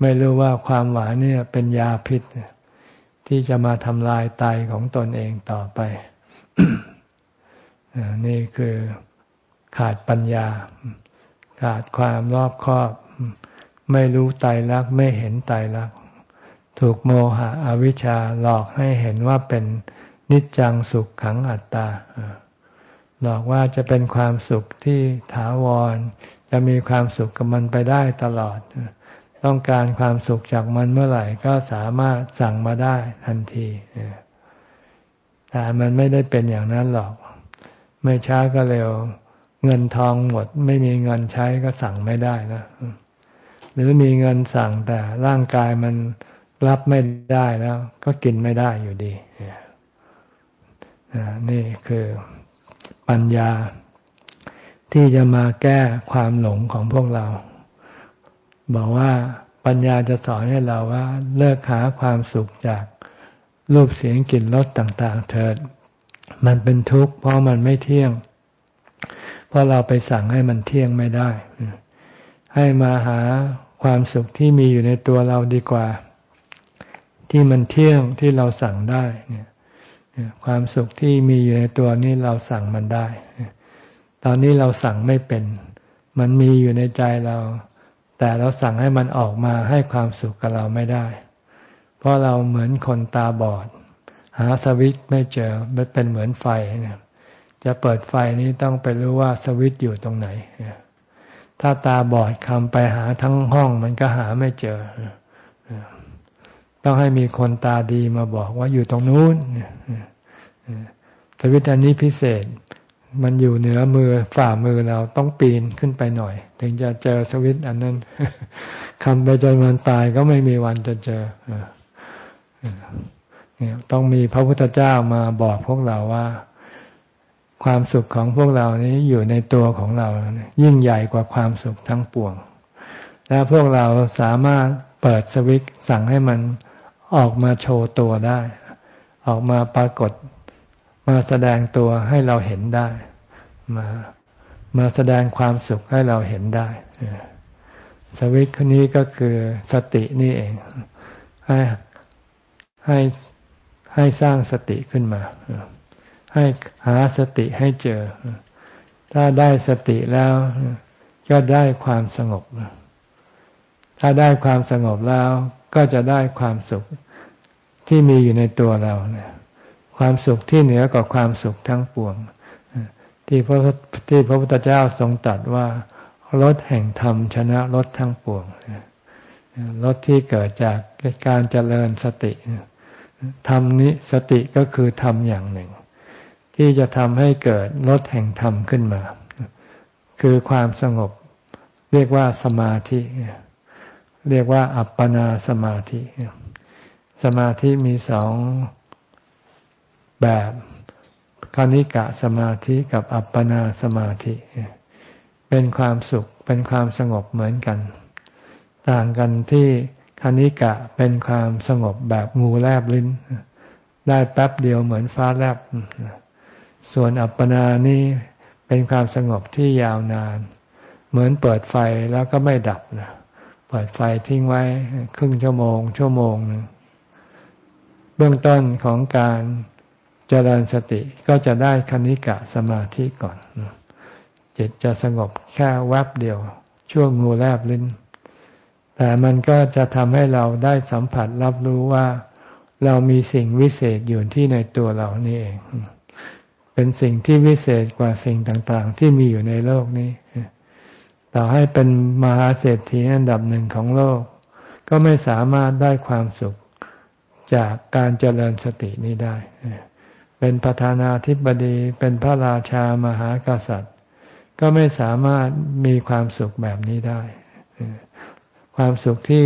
Speaker 1: ไม่รู้ว่าความหวานนี่เป็นยาพิษ ที่จะมาทำลายไตของตนเองต่อไป นี่คือขาดปัญญา ขาดความรอบคอบ ไม่รู้ไตรลักไม่เห็นไตรลัก ถูกโมหะอวิชชาหลอกให้เห็นว่าเป็นนิจจังสุขขังอัตตา หลอกว่าจะเป็นความสุขที่ถาวร จะมีความสุขกับมันไปได้ตลอด ต้องการความสุขจากมันเมื่อไหร่ก็สามารถสั่งมาได้ทันทีแต่มันไม่ได้เป็นอย่างนั้นหรอก ไม่ช้าก็เร็ว เงินทองหมด ไม่มีเงินใช้ก็สั่งไม่ได้นะหรือมีเงินสั่งแต่ร่างกายมันรับไม่ได้แล้ว ก็กินไม่ได้อยู่ดีนี่คือ ปัญญา ที่จะมาแก้ความหลงของพวกเรา บอกว่าปัญญาจะสอนให้เราว่า เลิกหาความสุขจากรูปเสียงกลิ่นรสต่าง ๆ เถิด มันเป็นทุกข์เพราะมันไม่เที่ยง เพราะเราไปสั่งให้มันเที่ยงไม่ได้ ให้มาหาความสุขที่มีอยู่ในตัวเราดีกว่า ที่มันเที่ยงที่เราสั่งได้เนี่ย ความสุขที่มีอยู่ในตัวนี้เราสั่งมันได้ ตอนนี้เราสั่งไม่เป็น มันมีอยู่ในใจเรา แต่เราสั่งให้มันออกมาให้ความสุขกับเราไม่ได้ เพราะเราเหมือนคนตาบอด หาสวิตไม่เจอเป็นเหมือนไฟ จะเปิดไฟนี้ต้องไปรู้ว่าสวิตอยู่ตรงไหน ถ้าตาบอดคำไปหาทั้งห้องมันก็หาไม่เจอ ต้องให้มีคนตาดีมาบอกว่าอยู่ตรงนู้นสวิตอันนี้พิเศษ มันอยู่เหนือมือฝ่ามือเราต้องปีนขึ้นไปหน่อย ถึงจะเจอสวิตอันนั้นคำไปจนวันตายก็ไม่มีวันจะเจอต้องมีพระพุทธเจ้ามาบอกพวกเราว่า ความสุขของพวกเรานี้อยู่ในตัวของเรา ยิ่งใหญ่กว่าความสุขทั้งปวง และพวกเราสามารถเปิดสวิตสั่งให้มัน ออกมาโชว์ตัวได้ ออกมาปรากฏมาแสดงตัวให้เราเห็นได้ มามาแสดงความสุขให้เราเห็นได้สวิตนี้ก็คือสตินี่เอง ให้ให้ให้สร้างสติขึ้นมา ให้หาสติให้เจอ ถ้าได้สติแล้วก็ได้ความสงบ ถ้าได้ความสงบแล้ว ก็จะได้ความสุขที่มีอยู่ในตัวเรา ความสุขที่เหนือกว่าความสุขทั้งปวง ที่พระที่พระพุทธเจ้าทรงตรัสว่ารถแห่งธรรมชนะรถทั้งปวงรถที่เกิดจากการเจริญสติธรรมนี้สติก็คือธรรมอย่างหนึ่ง ที่จะทำให้เกิดรถแห่งธรรมขึ้นมา คือความสงบเรียกว่าสมาธิเเรียกว่า อัปปนาสมาธิ สมาธิมีสองแบบคณิกะสมาธิกับอัปปนาสมาธิ เป็นความสุขเป็นความสงบเหมือนกัน ต่างกันที่คณิกะเป็นความสงบแบบงูแลบลิ้น ได้แป๊บเดียวเหมือนฟ้าแลบ ส่วนอัปปนานี่เป็นความสงบที่ยาวนาน เหมือนเปิดไฟแล้วก็ไม่ดับนะ เปิดไฟทิ้งไว้ ครึ่งชั่วโมง ชั่วโมง เบื้องต้นของการเจริญสติก็จะได้คณิกะสมาธิก่อน จิตจะสงบแค่แวบเดียว ช่วงงูแลบลิ้น แต่มันก็จะทำให้เราได้สัมผัสรับรู้ว่า เรามีสิ่งวิเศษอยู่ที่ในตัวเรานี่เอง เป็นสิ่งที่วิเศษกว่าสิ่งต่าง ๆ ที่มีอยู่ในโลกนี้ ต่อให้เป็นมหาเศรษฐีอันดับหนึ่งของโลก ก็ไม่สามารถได้ความสุขจากการเจริญสตินี้ได้ เป็นประธานาธิบดี เป็นพระราชามหากษัตริย์ ก็ไม่สามารถมีความสุขแบบนี้ได้ ความสุขที่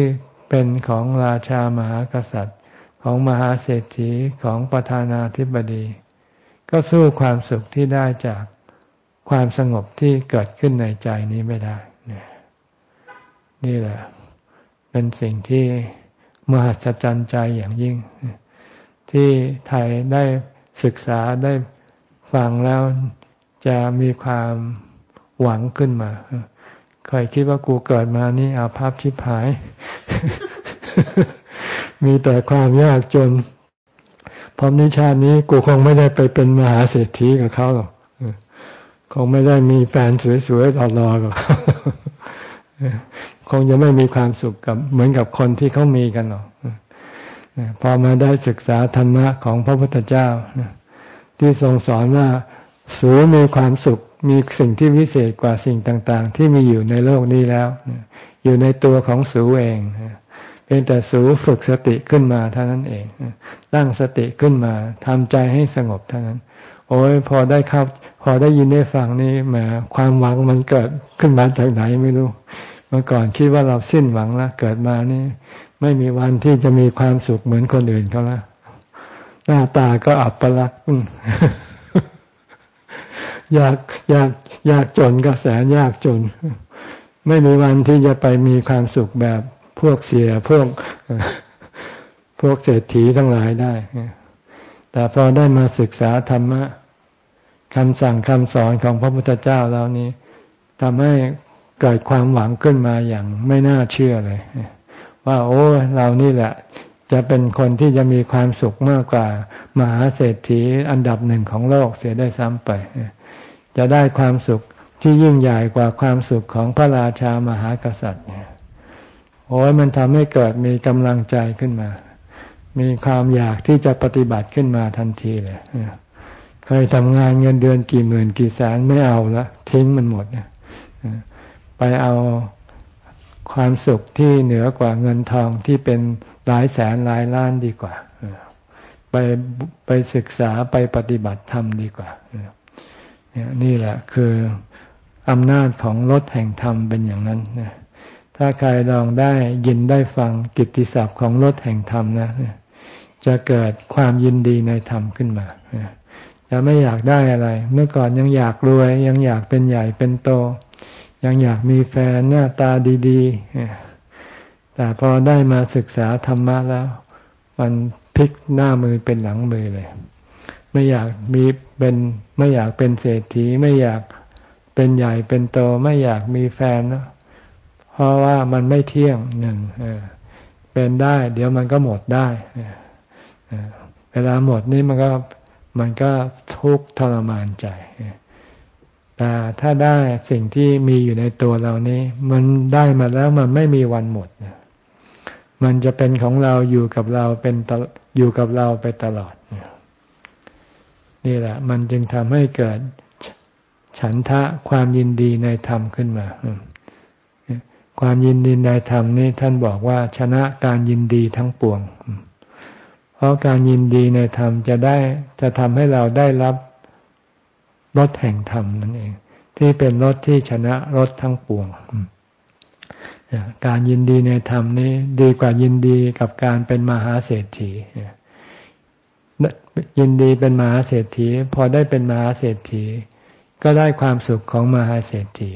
Speaker 1: เป็นของราชามหากษัตริย์ ของมหาเศรษฐีของประธานาธิบดี ก็สู้ความสุขที่ได้จาก ความสงบที่เกิดขึ้นในใจนี้ไม่ได้นี่แหละ เป็นสิ่งที่มหัศจรรย์ใจอย่างยิ่ง ที่ไทยได้ศึกษาได้ฟังแล้วจะมีความหวังขึ้นมาเคยคิดว่ากูเกิดมานี่อาภัพชิบหาย มีแต่ความยากจนพร้อมนิชาตินี้กูคงไม่ได้ไปเป็นมหาเศรษฐีกับเขาหรอก คงไม่ได้มีแฟนสวยๆหล่อๆกับคงจะไม่มีความสุขกับเหมือนกับคนที่เขามีกันหรอกพอมาได้ศึกษาธรรมะของพระพุทธเจ้าที่ทรงสอนว่าสูมีความสุขมีสิ่งที่วิเศษกว่าสิ่งต่าง ๆ ที่มีอยู่ในโลกนี้แล้ว อยู่ในตัวของสูเองเป็นแต่สูฝึกสติขึ้นมาเท่านั้นเองตั้งสติขึ้นมาทำใจให้สงบเท่านั้น โอ้ยพอได้ครับ พอได้ยินได้ฟังนี่แหมความหวังมันเกิดขึ้นมาจากไหนไม่รู้ เมื่อก่อนคิดว่าเราสิ้นหวังแล้วเกิดมานี่ ไม่มีวันที่จะมีความสุขเหมือนคนอื่นเขาละหน้าตาก็อับปลักษ์ยากยากยากจนก็แสนยากจน ไม่มีวันที่จะไปมีความสุขแบบพวกเสียพวกพวกเศรษฐีทั้งหลายได้ แต่พอได้มาศึกษาธรรมะ คำสั่งคำสอนของพระพุทธเจ้าแล้วนี้ทำให้เกิดความหวังขึ้นมาอย่างไม่น่าเชื่อเลย ว่าโอ้เรานี่แหละ จะเป็นคนที่จะมีความสุขมากกว่ามหาเศรษฐีอันดับหนึ่งของโลกเสียได้ซ้ำไป จะได้ความสุขที่ยิ่งใหญ่กว่าความสุขของพระราชามหากษัตริย์โอ้ยมันทำให้เกิดมีกำลังใจขึ้นมา มีความอยากที่จะปฏิบัติขึ้นมาทันทีเลย เคยทำงานเงินเดือนกี่หมื่นกี่แสนไม่เอาละทิ้งมันหมดไปเอาความสุขที่เหนือกว่าเงินทองที่เป็นหลายแสนหลายล้านดีกว่าไปไปศึกษาไปปฏิบัติธรรมดีกว่านี่แหละคืออำนาจของรถแห่งธรรมเป็นอย่างนั้นนะถ้าใครลองได้ยินได้ฟังกิตติศัพท์ของรถแห่งธรรมนะจะเกิดความยินดีในธรรมขึ้นมา จะไม่อยากได้อะไร เมื่อก่อนยังอยากรวย ยังอยากเป็นใหญ่เป็นโต ยังอยากมีแฟนหน้าตาดีๆ แต่พอได้มาศึกษาธรรมะแล้ว มันพลิกหน้ามือเป็นหลังมือเลย ไม่อยากมีเป็นไม่อยากเป็นเศรษฐีไม่อยากเป็นใหญ่เป็นโตไม่อยากมีแฟนเพราะว่ามันไม่เที่ยงหนึ่งเป็นได้ เดี๋ยวมันก็หมดได้เวลาหมดนี่มันก็ มันก็ทุกข์ทรมานใจ แต่ถ้าได้สิ่งที่มีอยู่ในตัวเรานี้ มันได้มาแล้วมันไม่มีวันหมด มันจะเป็นของเราอยู่กับเราเป็นอยู่กับเราไปตลอด นี่แหละ มันจึงทำให้เกิดฉันทะความยินดีในธรรมขึ้นมา ความยินดีในธรรมนี่ท่านบอกว่าชนะการยินดีทั้งปวง ราะการยินดีในธรรมจะได้จะทำให้เราได้รับรถแห่งธรรมนั่นเอง ที่เป็นรถที่ชนะรถทั้งปวง การยินดีในธรรมนี้ดีกว่ายินดีกับการเป็นมหาเศรษฐียินดีเป็นมหาเศรษฐี พอได้เป็นมหาเศรษฐี ก็ได้ความสุขของมหาเศรษฐี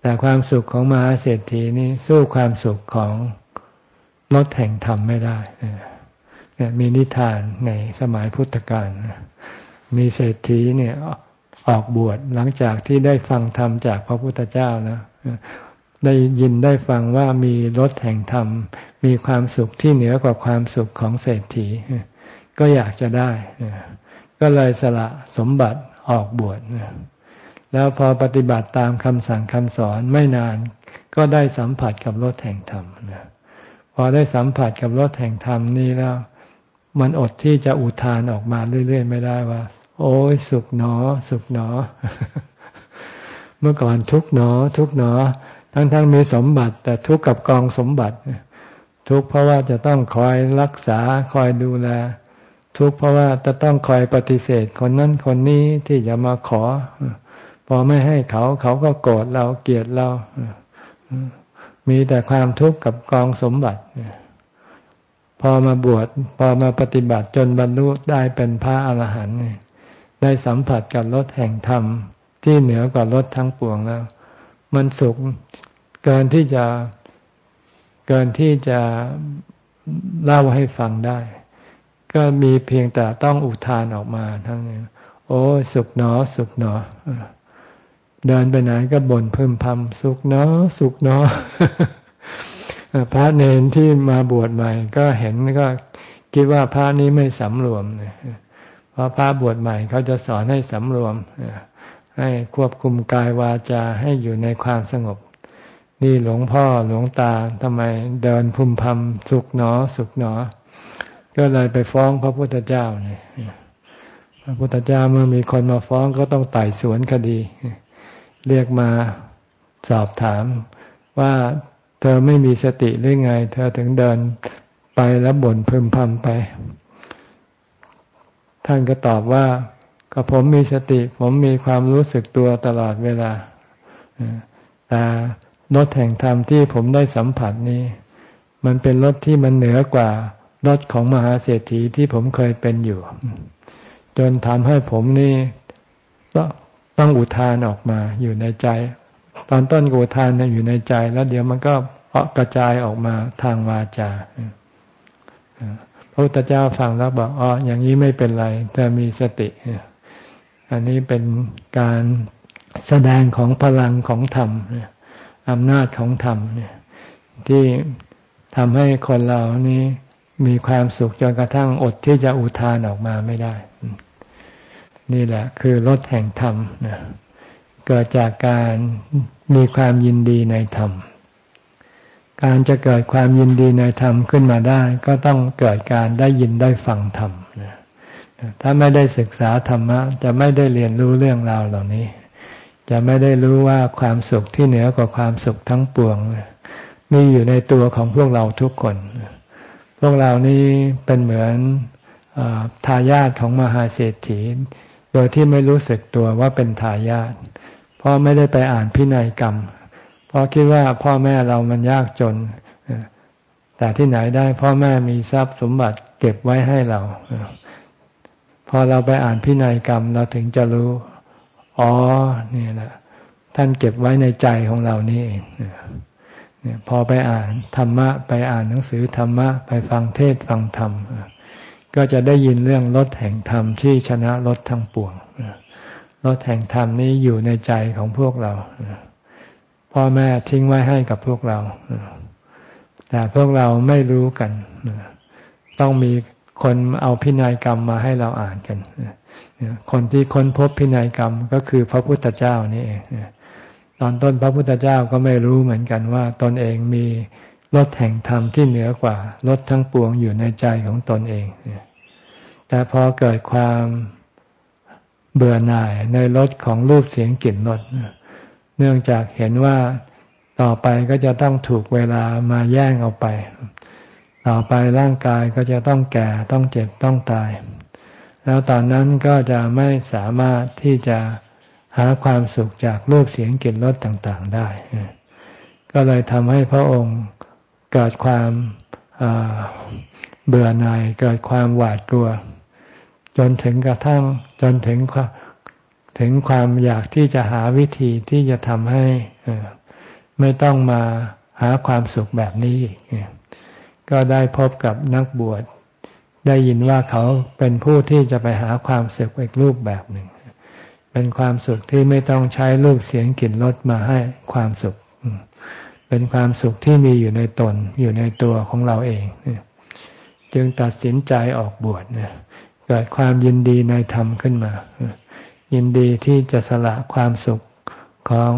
Speaker 1: แต่ความสุขของมหาเศรษฐีนี้สู้ความสุขของรถแห่งธรรมไม่ได้ มีนิทานในสมัยพุทธกาลมีเศรษฐีเนี่ยออกบวชหลังจากที่ได้ฟังธรรมจากพระพุทธเจ้านะได้ยินได้ฟังว่ามีรถแห่งธรรม มีความสุขที่เหนือกว่าความสุขของเศรษฐี ก็อยากจะได้ ก็เลยสละสมบัติออกบวชแล้วพอปฏิบัติตามคำสั่งคำสอนไม่นานก็ได้สัมผัสกับรถแห่งธรรมพอได้สัมผัสกับรถแห่งธรรมนี้แล้ว มันอดที่จะอุทานออกมาเรื่อย ๆ ไม่ได้ว่า โอ้ยสุขหนอ สุขหนอ เมื่อก่อนทุกหนอ ทุกหนอ ทั้งๆมีสมบัติ แต่ทุกกับกองสมบัติ ทุกเพราะว่าจะต้องคอยรักษาคอยดูแล ทุกเพราะว่าจะต้องคอยปฏิเสธคนนั้นคนนี้ที่จะมาขอ พอไม่ให้เขาเขาก็โกรธเราเกลียดเรามีแต่ความทุกข์กับกองสมบัติพ อมาบวชพอมาปฏิบัติจนบรรลุได้เป็นพระอรหันต์ได้สัมผัสกับรถแห่งธรรม ที่เหนือกว่ารถทั้งปวงแล้ว มันสุขเกินที่จะเกินที่จะเล่าให้ฟังได้ ก็มีเพียงแต่ต้องอุทานออกมาทั้งนี้โอ้สุขหนอ สุขหนอ เดินไปไหนก็บ่นพึมพำสุขหนอ สุขหนอ พระเนนที่มาบวชใหม่ ก็เห็นก็คิดว่าพระนี้ไม่สำรวมเพราะพระบวชใหม่เขาจะสอนให้สำรวมให้ควบคุมกายวาจาให้อยู่ในความสงบ นี่หลวงพ่อหลวงตาทำไมเดินพุ่มพำสุขหนอ สุขหนอ ก็เลยไปฟ้องพระพุทธเจ้าเนี่ยพระพุทธเจ้าเมื่อมีคนมาฟ้องก็ต้องไต่สวนคดี เรียกมาสอบถามว่า ธอไม่มีสติหรือไง เธอถึงเดินไปแล้วบ่นพึมพำไป ท่านก็ตอบว่าก็ผมมีสติ ผมมีความรู้สึกตัวตลอดเวลาแต่รถแห่งธรรมที่ผมได้สัมผัสนี้ มันเป็นรถที่มันเหนือกว่ารรถของมหาเศรษฐีที่ผมเคยเป็นอยู่ จนทำให้ผมนี่ต้องอุทานออกมาอยู่ในใจ ตอนต้นอุทานอยู่ในใจ แล้วเดี๋ยวมันก็กระจายออกมาทางวาจาพระพุทธเจ้าฟังแล้วบอกอ๋ออย่างนี้ไม่เป็นไรแต่มีสติ อันนี้เป็นการแสดงของพลังของธรรมอำนาจของธรรมที่ทำให้คนเรานี้มีความสุขจนกระทั่งอดที่จะอุทานออกมาไม่ได้ นี่แหละ คือรถแห่งธรรม เกิดจากการมีความยินดีในธรรม การจะเกิดความยินดีในธรรมขึ้นมาได้ ก็ต้องเกิดการได้ยินได้ฟังธรรมถ้าไม่ได้ศึกษาธรรมะ จะไม่ได้เรียนรู้เรื่องราวเหล่านี้ จะไม่ได้รู้ว่าความสุขที่เหนือกว่าความสุขทั้งปวง มีอยู่ในตัวของพวกเราทุกคน พวกเรานี้เป็นเหมือนอทายาทของมหาเศรษฐี โดยที่ไม่รู้สึกตัวว่าเป็นทายาท ราะไม่ได้ไปอ่านพินัยกรรมพราะคิดว่าพ่อแม่เรามันยากจน แต่ที่ไหนได้พ่อแม่มีทรัพย์สมบัติเก็บไว้ให้เรา พอเราไปอ่านพินัยกรรมเราถึงจะรู้ อ๋อ นี่แหละ ท่านเก็บไว้ในใจของเรานี่เองพอไปอ่านธรรมะ ไปอ่านหนังสือธรรมะ ไปฟังเทศฟังธรรม ก็จะได้ยินเรื่องรถแห่งธรรมที่ชนะรถทั้งปวง รถแห่งธรรมนี้อยู่ในใจของพวกเรา พ่อแม่ทิ้งไว้ให้กับพวกเรา แต่พวกเราไม่รู้กัน ต้องมีคนเอาพินัยกรรมมาให้เราอ่านกัน คนที่ค้นพบพินัยกรรมก็คือพระพุทธเจ้านี่เองตอนต้นพระพุทธเจ้าก็ไม่รู้เหมือนกันว่าตนเองมีรถแห่งธรรมที่เหนือกว่ารถทั้งปวงอยู่ในใจของตนเอง แต่พอเกิดความ เบื่อหน่ายในรถของรูปเสียงกลิ่นรสเนื่องจากเห็นว่าต่อไปก็จะต้องถูกเวลามาแย่งเอาไป ต่อไปร่างกายก็จะต้องแก่ต้องเจ็บต้องตาย แล้วตอนนั้นก็จะไม่สามารถที่จะหาความสุขจากรูปเสียงกลิ่นรสต่างๆได้ ก็เลยทำให้พระองค์เกิดความเบื่อหน่ายเกิดความหวาดกลัว จนถึงกระทั่งจนถึงถึงความอยากที่จะหาวิธีที่จะทำให้ไม่ต้องมาหาความสุขแบบนี้ก็ได้พบกับนักบวช ได้ยินว่าเขาเป็นผู้ที่จะไปหาความสุขอีกรูปแบบหนึ่ง เป็นความสุขที่ไม่ต้องใช้รูปเสียงกลิ่นรสมาให้ความสุข เป็นความสุขที่มีอยู่ในตนอยู่ในตัวของเราเอง จึงตัดสินใจออกบวชเกิดความยินดีในธรรมขึ้นมา ยินดีที่จะสละความสุขของ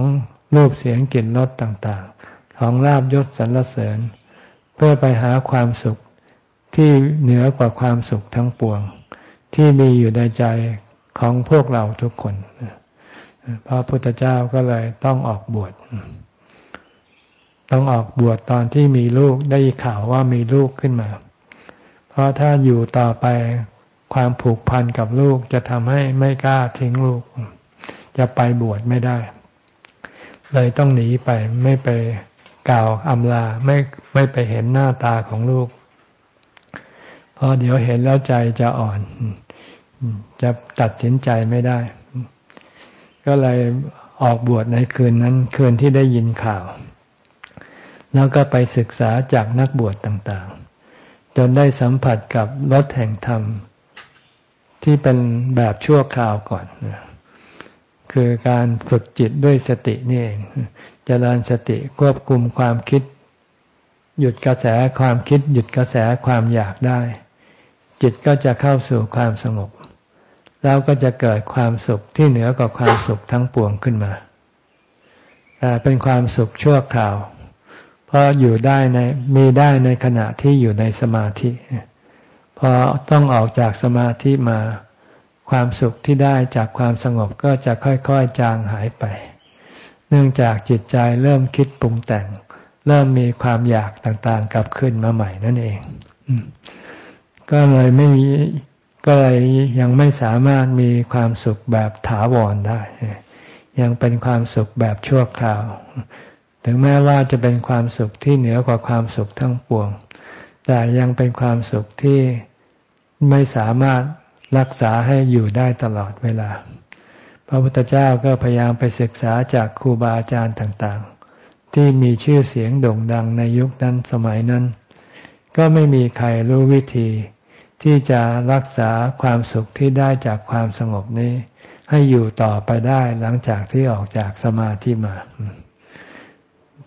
Speaker 1: รูปเสียงกลิ่นรสต่างๆ ของลาบยศสรรเสริญ เพื่อไปหาความสุขที่เหนือกว่าความสุขทั้งปวง ที่มีอยู่ในใจของพวกเราทุกคนพระพุทธเจ้าก็เลยต้องออกบวชต้องออกบวชตอนที่มีลูกได้ข่าวว่ามีลูกขึ้นมา เพราะถ้าอยู่ต่อไป ความผูกพันกับลูกจะทำให้ไม่กล้าทิ้งลูก จะไปบวชไม่ได้ เลยต้องหนีไปไม่ไปกล่าวอำลาไม่ไม่ไปเห็นหน้าตาของลูกเพราะเดี๋ยวเห็นแล้วใจจะอ่อน จะตัดสินใจไม่ได้ ก็เลยออกบวชในคืนนั้น คืนที่ได้ยินข่าว แล้วก็ไปศึกษาจากนักบวชต่างๆ จนได้สัมผัสกับรถแห่งธรรม ที่เป็นแบบชั่วคราวก่อน คือการฝึกจิตด้วยสตินี่เองจเจริญสติควบคุมความคิด หยุดกระแสความคิด หยุดกระแสความอยากได้ จิตก็จะเข้าสู่ความสงบ แล้วก็จะเกิดความสุขที่เหนือกว่าความสุขทั้งปวงขึ้นมาแต่เป็นความสุขชั่วคราว เพราะอยู่ได้ในมีได้ในขณะที่อยู่ในสมาธิ พอต้องออกจากสมาธิมา ความสุขที่ได้จากความสงบก็จะค่อยๆจางหายไป เนื่องจากจิตใจเริ่มคิดปรุงแต่ง เริ่มมีความอยากต่างๆกลับขึ้นมาใหม่นั่นเอง ก็เลยไม่มีก็เลยยังไม่สามารถมีความสุขแบบถาวรได้ ยังเป็นความสุขแบบชั่วคราว ถึงแม้ว่าจะเป็นความสุขที่เหนือกว่าความสุขทั้งปวง แต่ยังเป็นความสุขที่ไม่สามารถรักษาให้อยู่ได้ตลอดเวลา พระพุทธเจ้าก็พยายามไปศึกษาจากครูบาอาจารย์ต่างๆ ที่มีชื่อเสียงโด่งดังในยุคนั้นสมัยนั้น ก็ไม่มีใครรู้วิธี ที่จะรักษาความสุขที่ได้จากความสงบนี้ ให้อยู่ต่อไปได้หลังจากที่ออกจากสมาธิมา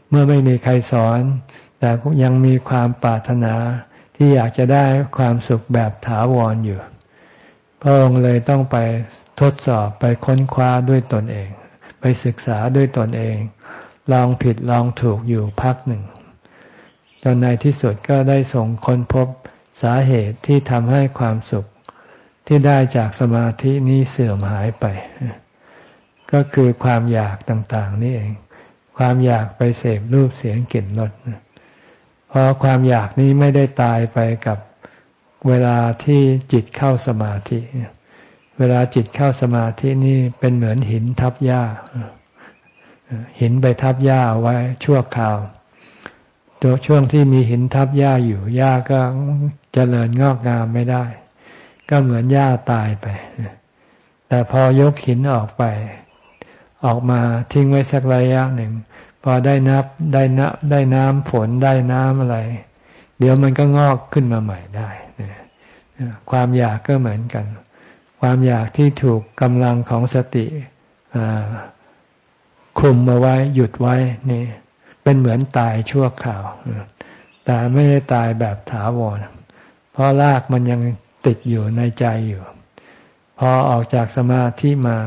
Speaker 1: เมื่อไม่มีใครสอน แต่ยังมีความปรารถนาที่อยากจะได้ความสุขแบบถาวรอยู่ พระองค์เลยต้องไปทดสอบไปค้นคว้าด้วยตนเอง ไปศึกษาด้วยตนเอง ลองผิดลองถูกอยู่พักหนึ่ง จนในที่สุดก็ได้ส่งค้นพบสาเหตุที่ทำให้ความสุขที่ได้จากสมาธินี้เสื่อมหายไป ก็คือความอยากต่างๆนี่เอง ความอยากไปเสพรูปเสียงกลิ่นรส เพราะความอยากนี้ไม่ได้ตายไปกับเวลาที่จิตเข้าสมาธิ เวลาจิตเข้าสมาธินี่เป็นเหมือนหินทับหญ้า หินไปทับหญ้าไว้ชั่วคราวตัวช่วงที่มีหินทับหญ้าอยู่หญ้าก็เจริญงอกงามไม่ได้ ก็เหมือนหญ้าตายไป แต่พอยกหินออกไป ออกมาทิ้งไว้สักระยะหนึ่ง พอได้นับได้น้ำได้น้ำฝนได้น้ำอะไร เดี๋ยวมันก็งอกขึ้นมาใหม่ได้ความอยากก็เหมือนกัน ความอยากที่ถูกกำลังของสติคุมมาไว้หยุดไว้นี่ เป็นเหมือนตายชั่วคราวแต่ไม่ได้ตายแบบถาวร เพราะรากมันยังติดอยู่ในใจอยู่ พอออกจากสมาธิมา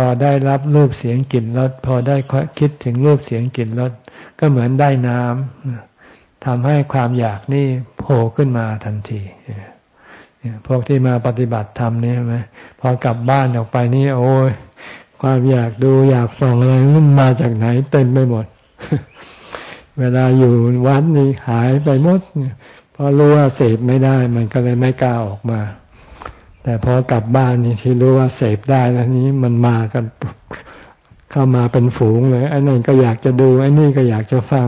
Speaker 1: อได้รับรูปเสียงกลิ่นรสพอได้คิดถึงรูปเสียงกลิ่นรสก็เหมือนได้น้ำทำให้ความอยากนี่โผล่ขึ้นมาทันทีพวกที่มาปฏิบัติธรรมนี่ใช่ไหมพอกลับบ้านออกไปนี่โอ้ยความอยากดูอยากฟังอะไรมันมาจากไหนเต็มไปหมด เวลาอยู่วัดนี่หายไปหมดเพราะรู้ว่าเสพไม่ได้ มันก็เลยไม่กล้าออกมา แต่พอกลับบ้านนี่ที่รู้ว่าเสพได้แล้วนี้มันมากันเข้ามาเป็นฝูงเลยไอ้นั่นก็อยากจะดูไอ้นี่ก็อยากจะฟัง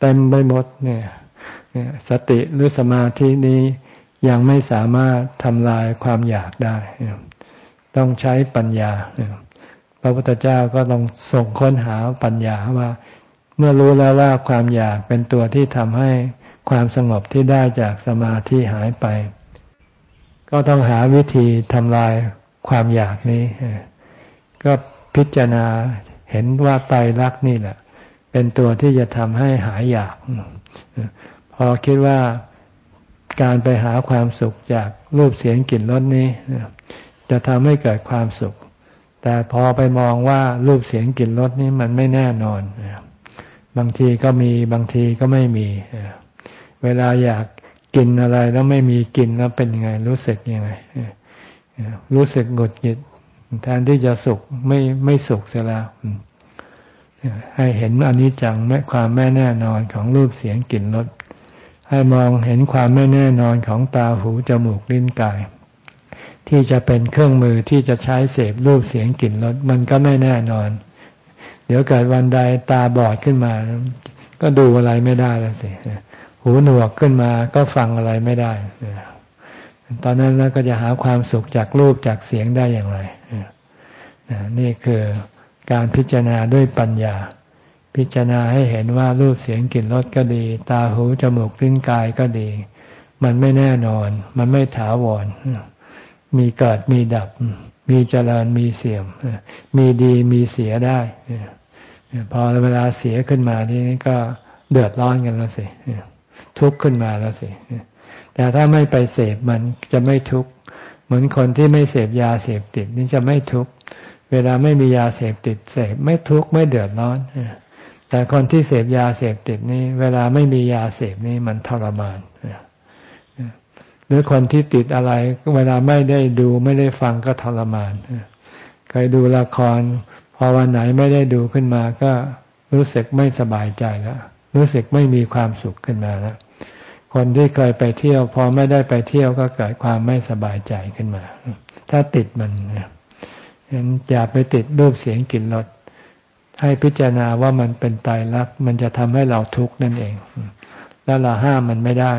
Speaker 1: เต็มไปหมดเนี่ยสติหรือสมาธินี้ยังไม่สามารถทำลายความอยากได้ ต้องใช้ปัญญา พระพุทธเจ้าก็ต้องส่งค้นหาปัญญาว่า เมื่อรู้แล้วว่าความอยากเป็นตัวที่ทำให้ความสงบที่ได้จากสมาธิหายไป ก็ต้องหาวิธีทำลายความอยากนี้ ก็พิจารณาเห็นว่าไตรลักษณ์นี่แหละ เป็นตัวที่จะทำให้หายอยาก พอคิดว่าการไปหาความสุขจากรูปเสียงกลิ่นรสนี้จะทำให้เกิดความสุข แต่พอไปมองว่ารูปเสียงกลิ่นรสนี้มันไม่แน่นอน บางทีก็มีบางทีก็ไม่มี เวลาอยาก กินอะไรแล้วไม่มีกินแล้วเป็นยังไง รู้สึกยังไงรู้สึกหงุดหงิดแทนที่จะสุขไม่ไม่สุขเสียแล้วให้เห็นอนิจจังไม่ความไม่แน่นอนของรูปเสียงกลิ่นรสให้มองเห็นความไม่แน่นอนของตาหูจมูกลิ้นกาย ที่จะเป็นเครื่องมือที่จะใช้เสพรูปเสียงกลิ่นรสมันก็ไม่แน่นอน เดี๋ยวเกิดวันใดตาบอดขึ้นมา ก็ดูอะไรไม่ได้แล้วสิ หูหนวกขึ้นมาก็ฟังอะไรไม่ได้ ตอนนั้นแล้วก็จะหาความสุขจากรูปจากเสียงได้อย่างไร นี่คือการพิจารณาด้วยปัญญา พิจารณาให้เห็นว่ารูปเสียงกลิ่นรสก็ดี ตาหูจมูกลิ้นกายก็ดี มันไม่แน่นอน มันไม่ถาวร มีเกิดมีดับ มีเจริญมีเสื่อม มีดีมีเสียได้ พอเวลาเสียขึ้นมาทีนี้ก็เดือดร้อนกันแล้วสิ ทุกข์ขึ้นมาแล้วสิ แต่ถ้าไม่ไปเสพมันจะไม่ทุกข์ เหมือนคนที่ไม่เสพยาเสพติดนี่จะไม่ทุกข์ เวลาไม่มียาเสพติดเสพไม่ทุกข์ไม่เดือดร้อน แต่คนที่เสพยาเสพติดนี่เวลาไม่มียาเสพนี่มันทรมานหรือคนที่ติดอะไรเวลาไม่ได้ดูไม่ได้ฟังก็ทรมานเคยดูละคร พอวันไหนไม่ได้ดูขึ้นมาก็รู้สึกไม่สบายใจแล้ว รู้สึกไม่มีความสุขขึ้นมาแล้ว คนที่เคยไปเที่ยว พอไม่ได้ไปเที่ยวก็เกิดความไม่สบายใจขึ้นมา ถ้าติดมันงั้นอย่าไปติดรูปเสียงกลิ่นรสให้พิจารณาว่ามันเป็นตายรักมันจะทำให้เราทุกข์นั่นเอง แล้วเราห้ามมันไม่ได้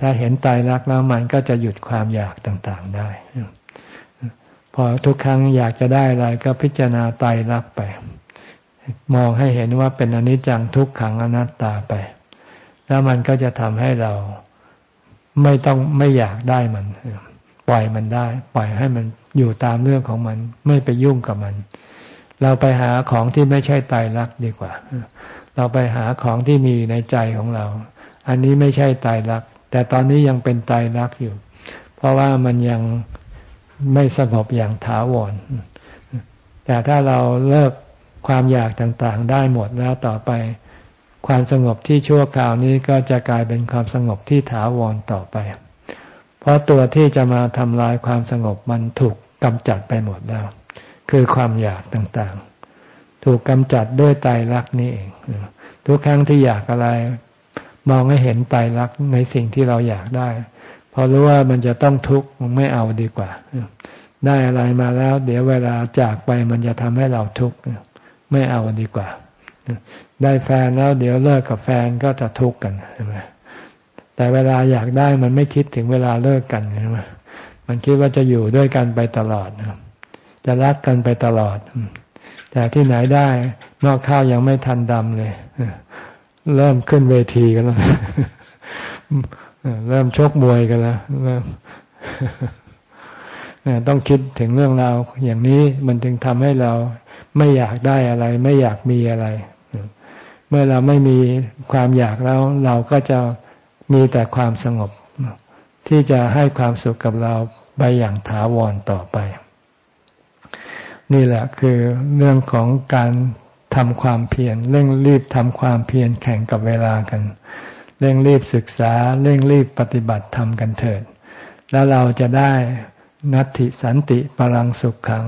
Speaker 1: ถ้าเห็นตายรักแล้วมันก็จะหยุดความอยากต่างๆได้ พอทุกครั้งอยากจะได้อะไรก็พิจารณาตายรักไป มองให้เห็นว่าเป็นอนิจจังทุกขังอนัตตาไป แล้วมันก็จะทำให้เราไม่ต้องไม่อยากได้มัน ปล่อยมันได้ ปล่อยให้มันอยู่ตามเรื่องของมัน ไม่ไปยุ่งกับมัน เราไปหาของที่ไม่ใช่ตายรักดีกว่า เราไปหาของที่มีในใจของเรา อันนี้ไม่ใช่ตายรัก แต่ตอนนี้ยังเป็นตายรักอยู่ เพราะว่ามันยังไม่สงบอย่างถาวร แต่ถ้าเราเลิกความอยากต่างๆ ได้หมดแล้วต่อไป ความสงบที่ชั่วคราวนี้ก็จะกลายเป็นความสงบที่ถาวรต่อไป เพราะตัวที่จะมาทำลายความสงบมันถูกกำจัดไปหมดแล้ว คือความอยากต่างๆ ถูกกำจัดด้วยไตรลักษณ์นี่เอง ทุกครั้งที่อยากอะไร มองให้เห็นไตรลักษณ์ในสิ่งที่เราอยากได้ พอรู้ว่ามันจะต้องทุกข์ไม่เอาดีกว่า ได้อะไรมาแล้ว เดี๋ยวเวลาจากไปมันจะทำให้เราทุกข์ไม่เอาดีกว่า ได้แฟนแล้วเดี๋ยวเลิกกับแฟนก็จะทุกข์กันใช่ไหมแต่เวลาอยากได้มันไม่คิดถึงเวลาเลิกกันใช่ไหมมันคิดว่าจะอยู่ด้วยกันไปตลอดจะรักกันไปตลอด แต่ที่ไหนได้นอกข้าวยังไม่ทันดำเลยเริ่มขึ้นเวทีกันแล้วเริ่มชกมวยกันแล้วเริ่มต้องคิดถึงเรื่องราวอย่างนี้มันถึงทำให้เราไม่อยากได้อะไร ไม่อยากมีอะไร เมื่อเราไม่มีความอยากแล้ว เราก็จะมีแต่ความสงบ ที่จะให้ความสุขกับเราไปอย่างถาวรต่อไป นี่แหละคือเรื่องของการทำความเพียรเร่งรีบทำความเพียรแข่งกับเวลากัน เร่งรีบศึกษา เร่งรีบปฏิบัติทำกันเถิด แล้วเราจะได้นัตติสันติพลังสุขขัง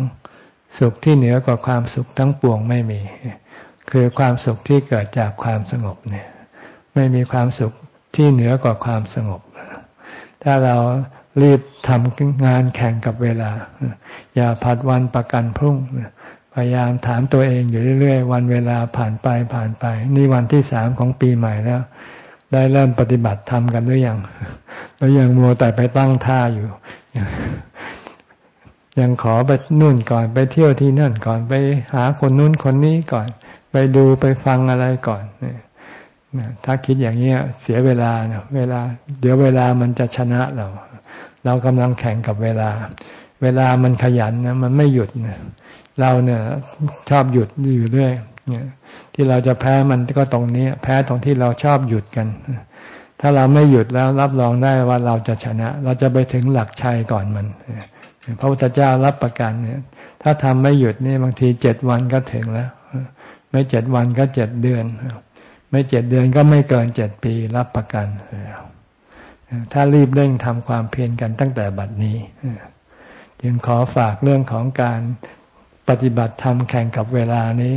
Speaker 1: สุขที่เหนือกว่าความสุขทั้งปวงไม่มี คือความสุขที่เกิดจากความสงบเนี่ย ไม่มีความสุขที่เหนือกว่าความสงบ ถ้าเรารีบทำงานแข่งกับเวลา อย่าผัดวันประกันพรุ่ง พยายามถามตัวเองอยู่เรื่อยๆ วันเวลาผ่านไปผ่านไป นี่วันที่สามของปีใหม่แล้ว ได้เริ่มปฏิบัติทำกันหรือยังแล้วยังมัวแต่ไปตั้งท่าอยู่ ยังขอไปนู่นก่อนไปเที่ยวที่นั่นก่อนไปหาคนนู้นคนนี้ก่อน ไปดูไปฟังอะไรก่อนถ้าคิดอย่างนี้เสียเวลาเนะเวลา เดี๋ยวเวลามันจะชนะเรา เรากำลังแข่งกับเวลา เวลามันขยันนะมันไม่หยุดนะเราเนี่ยชอบหยุดอยู่เรื่อยเนี่ยที่เราจะแพ้มันก็ตรงนี้ แพ้ตรงที่เราชอบหยุดกัน ถ้าเราไม่หยุดแล้วรับรองได้ว่าเราจะชนะ เราจะไปถึงหลักชัยก่อนมันพระพุทธเจ้ารับประกันเนี่ย ถ้าทำไม่หยุดนี่บางทีเจ็ดวันก็ถึงแล้ว ไม่เจ็ดวันก็เจ็ดเดือน ไม่เจ็ดเดือนก็ไม่เกินเจ็ดปีรับประกัน ถ้ารีบเร่งทำความเพียรกันตั้งแต่บัดนี้ จึงขอฝากเรื่องของการปฏิบัติธรรมแข่งกับเวลานี้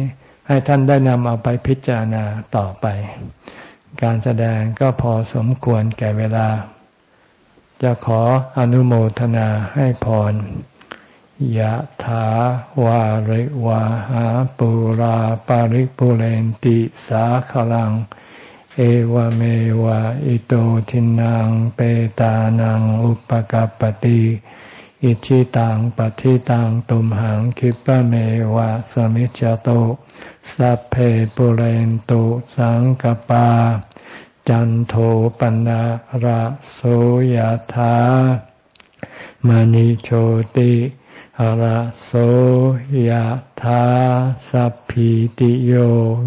Speaker 1: ให้ท่านได้นำเอาไปพิจารณาต่อไป การแสดงก็พอสมควรแก่เวลา จะขออนุโมทนาให้พร ยะถาวาริวาหาปุราปาริปุเรนติสาขลัง เอวเมวะอิโตทินังเปตานังอุปกัปติอิชิตังปฏิตังตุมหังคิปะเมวะสมิจจโตสัพเพปุเรนตุสังกปา จันโทปนะระโสยธามณิโชติ ระโสยธาสัพพิติโย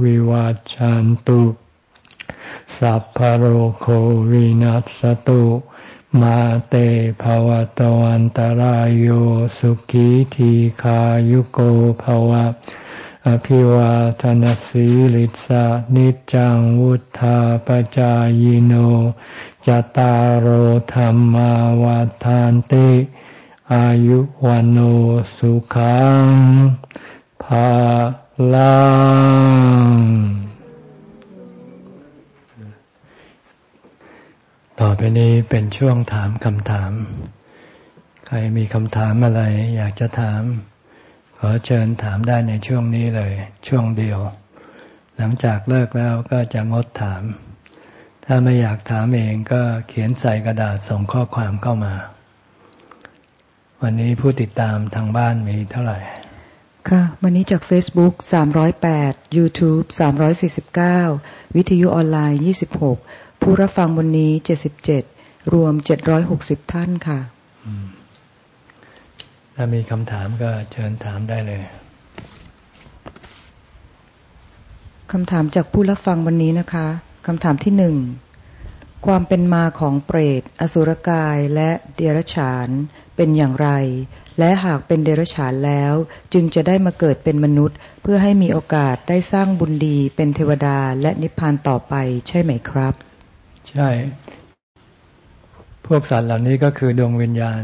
Speaker 1: วิวัจจันตุสัพพโรโควินัสตุ มาเตภวะตวันตารโยสุขีทีขายุโกภวะ อภิวาทนสีลิสานิจังวุธาปจายโนจตารโธรรมาวาทานติ อายุวันโอสุขังภาลังต่อไปนี้เป็นช่วงถามคำถาม ใครมีคำถามอะไร อยากจะถาม ขอเชิญถามได้ในช่วงนี้เลย ช่วงเดียว หลังจากเลิกแล้วก็จะงดถาม ถ้าไม่อยากถามเองก็เขียนใส่กระดาษส่งข้อความเข้ามา วันนี้ผู้ติดตามทางบ้านมีเท่าไหร่
Speaker 2: ค่ะ วันนี้จาก Facebook 308 YouTube 349 วิทยุออนไลน์ 26 ผู้รับฟังวันนี้ 77 รวม 760 ท่านค่ะ
Speaker 1: ถ้ามีคำถามก็เชิญถามได้เลย
Speaker 2: คำถามจากผู้รับฟังวันนี้นะคะ คำถามที่หนึ่ง ความเป็นมาของเปรต อสุรกาย และเดรัจฉาน เป็นอย่างไร และหากเป็นเดรัจฉานแล้ว จึงจะได้มาเกิดเป็นมนุษย์ เพื่อให้มีโอกาสได้สร้างบุญดีเป็นเทวดาและนิพพานต่อไปใช่ไหมครับ
Speaker 1: ใช่ พวกสัตว์เหล่านี้ก็คือดวงวิญญาณ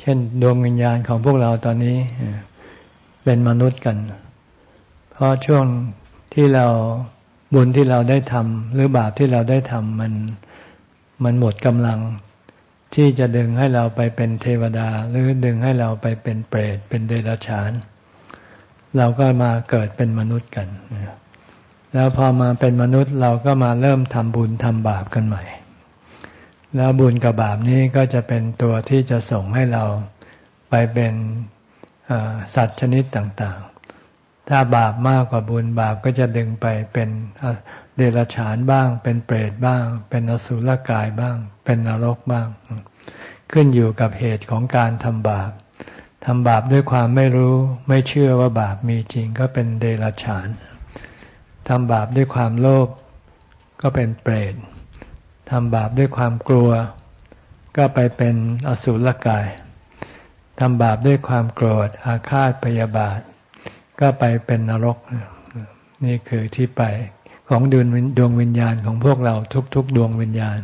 Speaker 1: เช่นดวงวิญญาณของพวกเราตอนนี้ เป็นมนุษย์กัน เพราะช่วงที่เราบุญที่เราได้ทำหรือบาปที่เราได้ทำมันมันหมดกำลัง ที่จะดึงให้เราไปเป็นเทวดา หรือดึงให้เราไปเป็นเปรตเป็นเดรัจฉาน เราก็มาเกิดเป็นมนุษย์กัน แล้วพอมาเป็นมนุษย์เราก็มาเริ่มทำบุญทำบาปกันใหม่ แล้วบุญกับบาปนี้ก็จะเป็นตัวที่จะส่งให้เราไปเป็นสัตว์ชนิดต่างๆ ถ้าบาปมากกว่าบุญบาปก็จะดึงไปเป็นเดรัจฉานบ้าง เป็นเปรตบ้าง เป็นอสุรกายบ้าง เป็นนรกบ้าง ขึ้นอยู่กับเหตุของการทำบาปทำบาปด้วยความไม่รู้ ไม่เชื่อว่าบาปมีจริงก็เป็นเดรัจฉานทำบาปด้วยความโลภก็เป็นเปรตทำบาปด้วยความกลัว ก็ไปเป็นอสุรกายทำบาปด้วยความโกรธ อาฆาตพยาบาท ก็ไปเป็นนรก นี่คือที่ไปของดวงดวงวิญญาณของพวกเราทุกๆ ดวงวิญญาณ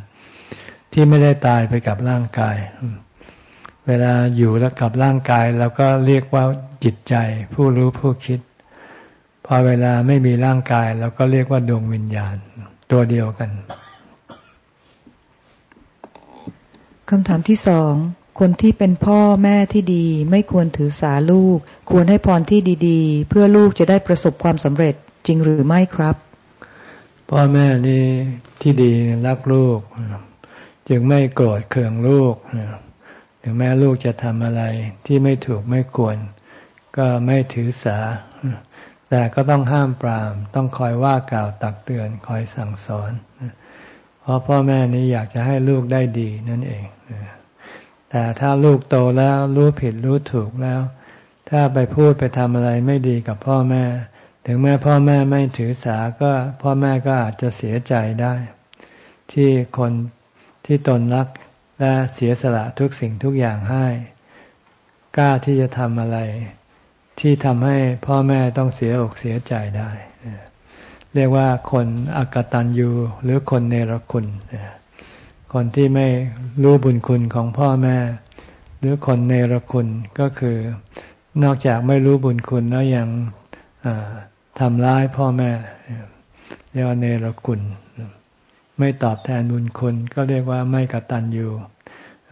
Speaker 1: ที่ไม่ได้ตายไปกับร่างกาย เวลาอยู่แล้วกับร่างกายเราก็เรียกว่าจิตใจผู้รู้ผู้คิด พอเวลาไม่มีร่างกายเราก็เรียกว่าดวงวิญญาณตัวเดียวกัน
Speaker 2: คำถามที่สอง คนที่เป็นพ่อแม่ที่ดี ไม่ควรถือสาลูก ควรให้พรที่ดีๆ เพื่อลูกจะได้ประสบความสำเร็จจริงหรือไม่ครับ
Speaker 1: พ่อแม่นี่ที่ดีรักลูก จึงไม่โกรธเคืองลูกถึงแม้ลูกจะทำอะไรที่ไม่ถูกไม่ควร ก็ไม่ถือสา แต่ก็ต้องห้ามปราม ต้องคอยว่ากล่าวตักเตือนคอยสั่งสอน เพราะพ่อแม่นี้อยากจะให้ลูกได้ดีนั่นเอง แต่ถ้าลูกโตแล้วรู้ผิดรู้ถูกแล้ว ถ้าไปพูดไปทำอะไรไม่ดีกับพ่อแม่ ถึงแม้พ่อแม่ไม่ถือสาก็พ่อแม่ก็อาจจะเสียใจได้ ที่คน ที่ตนรักและเสียสละทุกสิ่งทุกอย่างให้ กล้าที่จะทำอะไร ที่ทำให้พ่อแม่ต้องเสียอกเสียใจได้ เรียกว่าคนอกตันยูหรือคนเนรคุณ คนที่ไม่รู้บุญคุณของพ่อแม่ หรือคนเนรคุณก็คือนอกจากไม่รู้บุญคุณแล้วยังทำร้ายพ่อแม่ เรียกว่าเนรคุณ ไม่ตอบแทนบุญคุณก็เรียกว่าไม่กตัญญู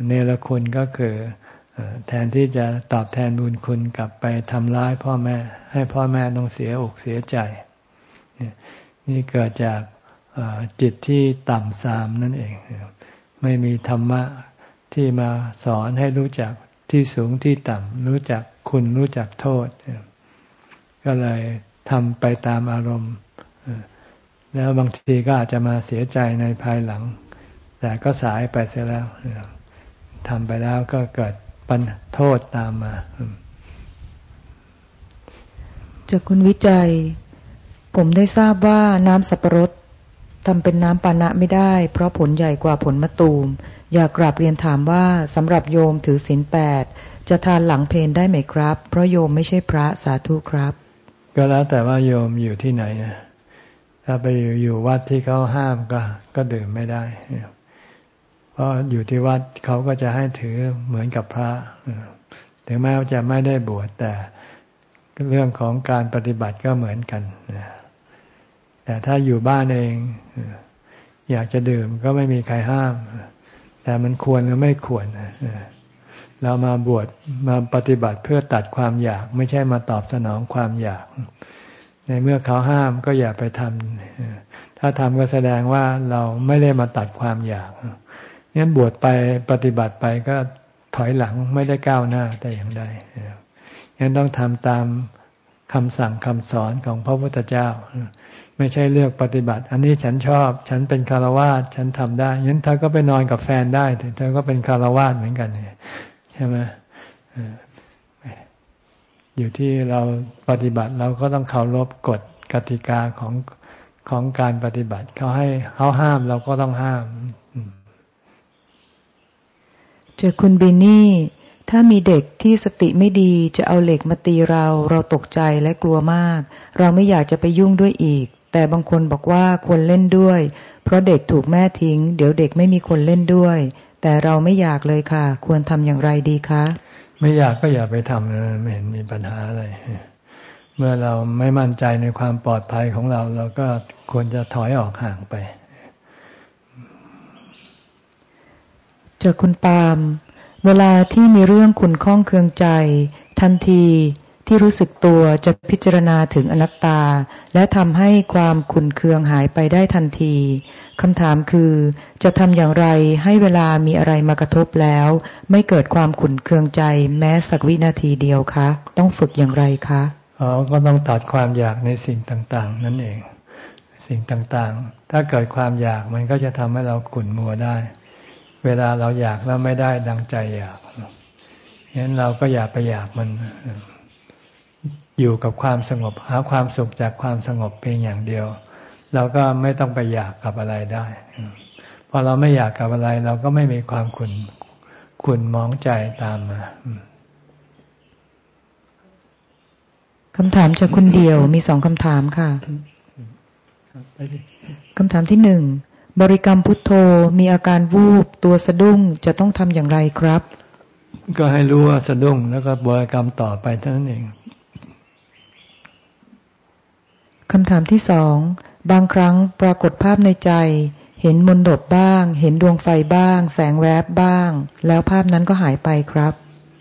Speaker 1: เนรคุณก็คือแทนที่จะตอบแทนบุญคุณกลับไปทำร้ายพ่อแม่ ให้พ่อแม่ต้องเสียอกเสียใจ นี่เกิดจากจิตที่ต่ำทรามนั่นเอง ไม่มีธรรมะที่มาสอนให้รู้จักที่สูงที่ต่ำรู้จักคุณรู้จักโทษ ก็เลยทำไปตามอารมณ์ แล้วบางทีก็อาจจะมาเสียใจในภายหลัง แต่ก็สายไปเสียแล้วทำไปแล้วก็เกิดปัญโทษตามมา
Speaker 2: จากคุณวิจัย ผมได้ทราบว่าน้ำสับปะรดทำเป็นน้ำปานะไม่ได้ เพราะผลใหญ่กว่าผลมะตูม อยากกราบเรียนถามว่าสำหรับโยมถือศีลแปดจะทานหลังเพนได้ไหมครับ เพราะโยมไม่ใช่พระสาธุครับ
Speaker 1: ก็แล้วแต่ว่าโยมอยู่ที่ไหนนะ ถ้าไปอยู่อยู่วัดที่เขาห้ามก็ ก็ดื่มไม่ได้ เพราะอยู่ที่วัดเขาก็จะให้ถือเหมือนกับพระถึงแม้ว่าจะไม่ได้บวชแต่เรื่องของการปฏิบัติก็เหมือนกันแต่ถ้าอยู่บ้านเอง อยากจะดื่มก็ไม่มีใครห้าม แต่มันควรหรือไม่ควรเรามาบวชมาปฏิบัติเพื่อตัดความอยาก ไม่ใช่มาตอบสนองความอยาก ในเมื่อเขาห้ามก็อย่าไปทำถ้าทำก็แสดงว่าเราไม่ได้มาตัดความอยากงั้นบวชไปปฏิบัติไปก็ถอยหลังไม่ได้ก้าวหน้าแต่อย่างใดงั้นต้องทำตามคำสั่งคำสอนของพระพุทธเจ้า ไม่ใช่เลือกปฏิบัติ อันนี้ฉันชอบ ฉันเป็นคารวาสฉันทำได้งั้นเธอก็ไปนอนกับแฟนได้เธอก็เป็นคารวาสเหมือนกันใช่ไหม อยู่ที่เราปฏิบัติเราก็ต้องเคารพกฎกติกาของของการปฏิบัติเขาให้เขาห้ามเราก็ต้องห้าม
Speaker 2: เจอคุณบินนี่ถ้ามีเด็กที่สติไม่ดีจะเอาเหล็กมาตีเรา เราตกใจและกลัวมาก เราไม่อยากจะไปยุ่งด้วยอีก แต่บางคนบอกว่าควรเล่นด้วย เพราะเด็กถูกแม่ทิ้ง เดี๋ยวเด็กไม่มีคนเล่นด้วย แต่เราไม่อยากเลยค่ะ ควรทำอย่างไรดีคะ
Speaker 1: ไม่อยากก็อย่าไปทำนะไม่เห็นมีปัญหาอะไร เมื่อเราไม่มั่นใจในความปลอดภัยของเรา เราก็ควรจะถอยออกห่างไป
Speaker 2: เจอคุณปาล์มเวลาที่มีเรื่องขุนข้องเคืองใจ ทันทีที่รู้สึกตัวจะพิจารณาถึงอนัตตา และทำให้ความขุนเคืองหายไปได้ทันทีคำถามคือ จะทำอย่างไรให้เวลามีอะไรมากระทบแล้ว ไม่เกิดความขุ่นเคืองใจแม้สักวินาทีเดียวคะ ต้องฝึกอย่างไรคะ
Speaker 1: อ๋อก็ต้องตัดความอยากในสิ่งต่าง ๆ นั่นเอง สิ่งต่างๆ ถ้าเกิดความอยากมันก็จะทำให้เราขุ่นมัวได้ เวลาเราอยากแล้วไม่ได้ดังใจอยากฉะนั้นเราก็อย่าไปอยากมัน อยู่กับความสงบ หาความสุขจากความสงบเพียงอย่างเดียว เราก็ไม่ต้องไปอยากกับอะไรได้ พอเราไม่อยากกับอะไร เราก็ไม่มีความขุนขุนมองใจตามมา
Speaker 2: คำถามจากคุณเดียวมีสองคำถามค่ะคำถามที่หนึ่งบริกรรมพุทโธมีอาการวูบตัวสะดุ้งจะต้องทำอย่างไรครับ
Speaker 1: ก็ให้รู้ว่าสะดุ้งแล้วก็บริกรรมต่อไปเท่านั้นเอง
Speaker 2: คำถามที่สองบางครั้งปรากฏภาพในใจ เห็นมนดบบ้าง เห็นดวงไฟบ้าง แสงแวบบ้าง แล้วภาพนั้นก็หายไปครับ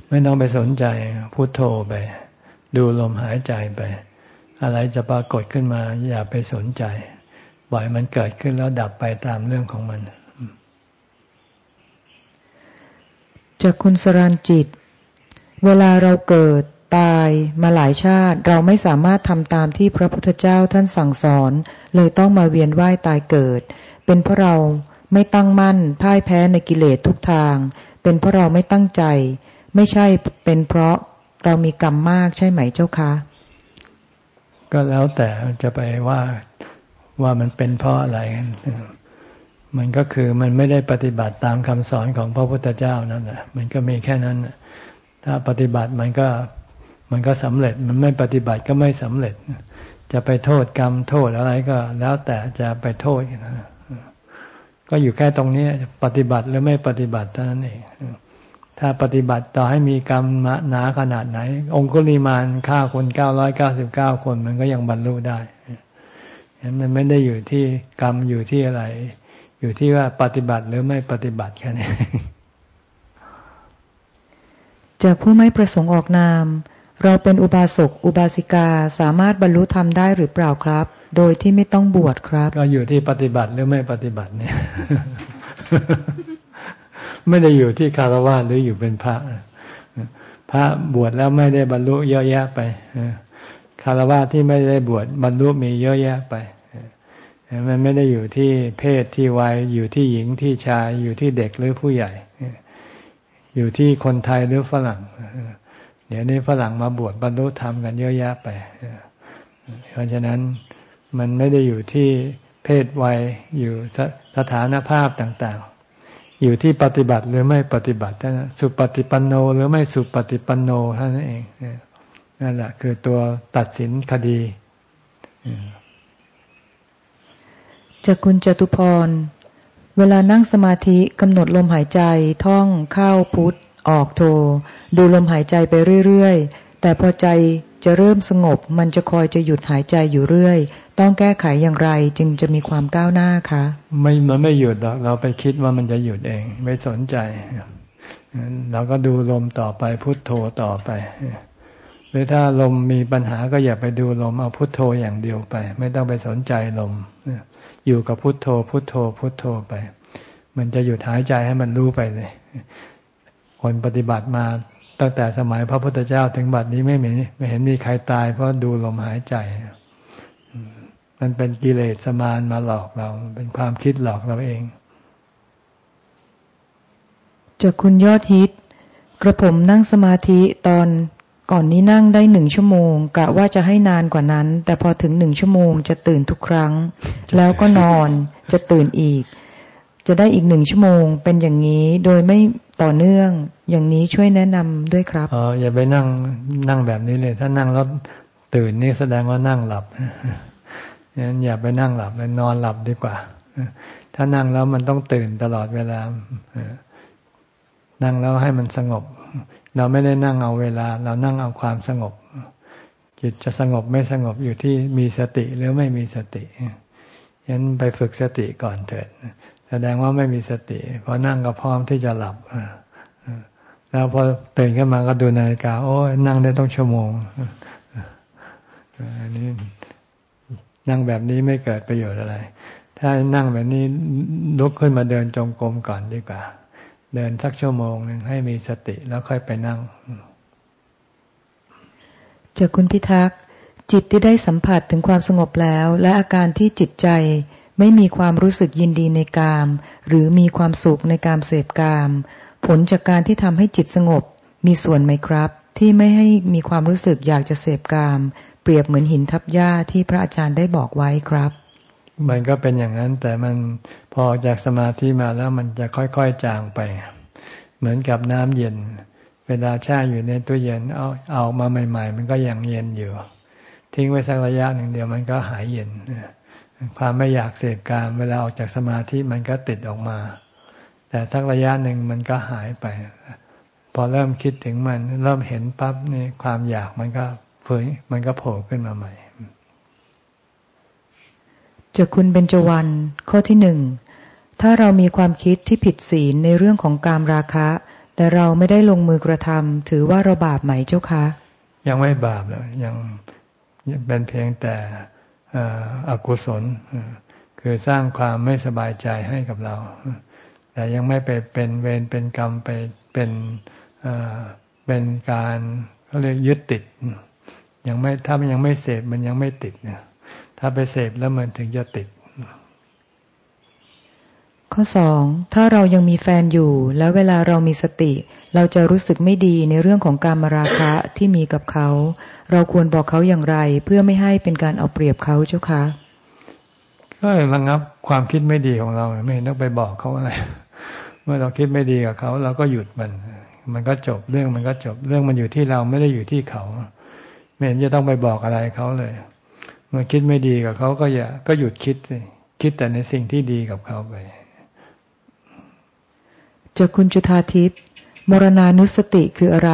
Speaker 1: ไม่ต้องไปสนใจพุโทโธไป ดูลมหายใจไป อะไรจะปรากฏขึ้นมา อย่าไปสนใจปล่อยมันเกิดขึ้นแล้วดับไปตามเรื่องของมัน
Speaker 2: จากคุณสรานจิต เวลาเราเกิดตายมาหลายชาติเราไม่สามารถทำตามที่พระพุทธเจ้าท่านสั่งสอน เลยต้องมาเวียนว่ายตายเกิด เป็นเพราะเราไม่ตั้งมั่นพ่ายแพ้ในกิเลสทุกทาง เป็นเพราะเราไม่ตั้งใจ ไม่ใช่เป็นเพราะเรามีกรรมมากใช่ไหมเจ้าคะ
Speaker 1: ก็แล้วแต่จะไปว่าว่ามันเป็นเพราะอะไรมันก็คือมันไม่ได้ปฏิบัติตามคำสอนของพระพุทธเจ้านั่นแหละมันก็มีแค่นั้นถ้าปฏิบัติมันก็มันก็สำเร็จมันไม่ปฏิบัติก็ไม่สำเร็จ จะไปโทษกรรมโทษอะไรก็แล้วแต่จะไปโทษนะ ก็อยู่แค่ตรงนี้ปฏิบัติหรือไม่ปฏิบัติเท่านั้นเองถ้าปฏิบัติต่อให้มีกรรมหนาขนาดไหน องคุลิมานฆ่าคนเก้าร้อยเก้าสิบเก้าคนมันก็ยังบรรลุได้มันไม่ได้อยู่ที่กรรมอยู่ที่อะไร อยู่ที่ว่าปฏิบัติหรือไม่ปฏิบัติแค่นี้
Speaker 2: จากผู้ไม่ประสงค์ออกนาม เราเป็นอุบาสกอุบาสิกาสามารถบรรลุธรรมได้หรือเปล่าครับ โดยที่ไม่ต้องบวชครับ
Speaker 1: ก็อยู่ที่ปฏิบัติหรือไม่ปฏิบัติเนี่ย ไม่ได้อยู่ที่คารวะหรืออยู่เป็นพระ พระบวชแล้วไม่ได้บรรลุเยอะแยะไปคารวะที่ไม่ได้บวชบรรลุมีเยอะแยะไปมันไม่ได้อยู่ที่เพศที่วัยอยู่ที่หญิงที่ชายอยู่ที่เด็กหรือผู้ใหญ่ อยู่ที่คนไทยหรือฝรั่ง เดี๋ยวนี้ฝรั่งมาบวชบรรลุธรรมกันเยอะแยะไป เพราะฉะนั้นมันไม่ได้อยู่ที่เพศวัยอยู่สถานภาพต่างๆ อยู่ที่ปฏิบัติหรือไม่ปฏิบัตินั่นสุปฏิปันโนหรือไม่สุปฏิปันโนเท่านั้นเองนั่นแหละคือตัวตัดสินคดี
Speaker 2: จากคุณจตุพร เวลานั่งสมาธิกำหนดลมหายใจท่องเข้าพุทธออกโท ดูลมหายใจไปเรื่อยๆ แต่พอใจจะเริ่มสงบ มันจะคอยจะหยุดหายใจอยู่เรื่อย ต้องแก้ไขอย่างไรจึงจะมีความก้าวหน้าคะ
Speaker 1: ไม่มันไม่หยุดหรอกเราไปคิดว่ามันจะหยุดเอง ไม่สนใจเราก็ดูลมต่อไปพุทโธต่อไปหรือถ้าลมมีปัญหาก็อย่าไปดูลมเอาพุทโธอย่างเดียวไป ไม่ต้องไปสนใจลมอยู่กับพุทโธ พุทโธ พุทโธไป มันจะหยุดหายใจให้มันรู้ไปเลย คนปฏิบัติมา ตั้งแต่สมัยพระพุทธเจ้าถึงบัดนี้ไม่มีไม่เห็นมีใครตาย เพราะดูลมหายใจ มันเป็นกิเลสสมานมาหลอกเรา เป็นความคิดหลอกเราเอง
Speaker 2: จากคุณยอดฮิต กระผมนั่งสมาธิตอนก่อนนี้นั่งได้หนึ่งชั่วโมงกะว่าจะให้นานกว่านั้น แต่พอถึงหนึ่งชั่วโมงจะตื่นทุกครั้ง แล้วก็นอนจะตื่นอีก จะได้อีกหนึ่งชั่วโมง เป็นอย่างนี้โดยไม่ต่อเนื่องอย่างนี้ช่วยแนะนำด้วยครับ
Speaker 1: อ๋ออย่าไปนั่งนั่งแบบนี้เลย ถ้านั่งแล้วตื่นนี่แสดงว่านั่งหลับงั้นอย่าไปนั่งหลับเลยนอนหลับดีกว่า ถ้านั่งแล้วมันต้องตื่นตลอดเวลา นั่งแล้วให้มันสงบ เราไม่ได้นั่งเอาเวลา เรานั่งเอาความสงบ จิตจะสงบไม่สงบอยู่ที่มีสติหรือไม่มีสติยันไปฝึกสติก่อนเถิด แสดงว่าไม่มีสติพอนั่งก็พร้อมที่จะหลับแล้วพอตื่นขึ้นมาก็ดูนาฬิกา โอ้ยนั่งได้ต้องชั่วโมงอันนี้นั่งแบบนี้ไม่เกิดประโยชน์อะไร ถ้านั่งแบบนี้ลุกขึ้นมาเดินจงกรมก่อนดีกว่า เดินสักชั่วโมงหนึ่งให้มีสติแล้วค่อยไปนั่ง
Speaker 2: จากคุณพิทักษ์จิตที่ได้สัมผัสถึงความสงบแล้ว และอาการที่จิตใจ ไม่มีความรู้สึกยินดีในกาม หรือมีความสุขในการเสพกาม ผลจากการที่ทำให้จิตสงบ มีส่วนไหมครับ ที่ไม่ให้มีความรู้สึกอยากจะเสพกาม เปรียบเหมือนหินทับหญ้าที่พระอาจารย์ได้บอกไว้ครับ
Speaker 1: มันก็เป็นอย่างนั้นแต่มันพอจากสมาธิมาแล้วมันจะค่อยๆจางไป เหมือนกับน้ำเย็น เวลาแช่อยู่ในตู้เย็นเอาเอามาใหม่ ๆ มันก็ยังเย็นอยู่ ทิ้งไว้สักระยะหนึ่งเดียวมันก็หายเย็น ความไม่อยากเสพการเวลาออกจากสมาธิมันก็ติดออกมา แต่สักระยะหนึ่งมันก็หายไป พอเริ่มคิดถึงมัน เริ่มเห็นปั๊บนี่ความอยากมันก็ผยมันก็โผล่ขึ้นมาใหม่
Speaker 2: จากคุณเบญจวรรณข้อที่หนึ่งถ้าเรามีความคิดที่ผิดศีลในเรื่องของการราคะ แต่เราไม่ได้ลงมือกระทำถือว่าเราบาปไหมเจ้าคะ
Speaker 1: ยังไม่บาปเลยยังเป็นเพียงแต่ อกุศล คือสร้างความไม่สบายใจให้กับเรา แต่ยังไม่ไปเป็นเวรเป็นกรรมไปเป็นเป็นการเขาเรียกยึดติด ยังไม่ถ้ามันยังไม่เสพมันยังไม่ติดเนี่ยถ้าไปเสพแล้วมันถึงจะติด
Speaker 2: ข้อสองถ้าเรายังมีแฟนอยู่ แล้วเวลาเรามีสติ เราจะรู้สึกไม่ดีในเรื่องของการมาราคะที่มีกับเขา เราควรบอกเขาอย่างไร เพื่อไม่ให้เป็นการเอาเปรียบเขาเจ้าคะ
Speaker 1: ก็ระงับความคิดไม่ดีของเราไม่ต้องไปบอกเขาอะไร เมื่อเราคิดไม่ดีกับเขาเราก็หยุดมัน มันก็จบเรื่องมันก็จบเรื่องมันอยู่ที่เราไม่ได้อยู่ที่เขา ไม่เห็นจะต้องไปบอกอะไรเขาเลย เมื่อคิดไม่ดีกับเขาก็อย่าก็หยุดคิดสิคิดแต่ในสิ่งที่ดีกับเขาไป
Speaker 2: จากคุณจุธาทิพย์มรณานุสติคืออะไร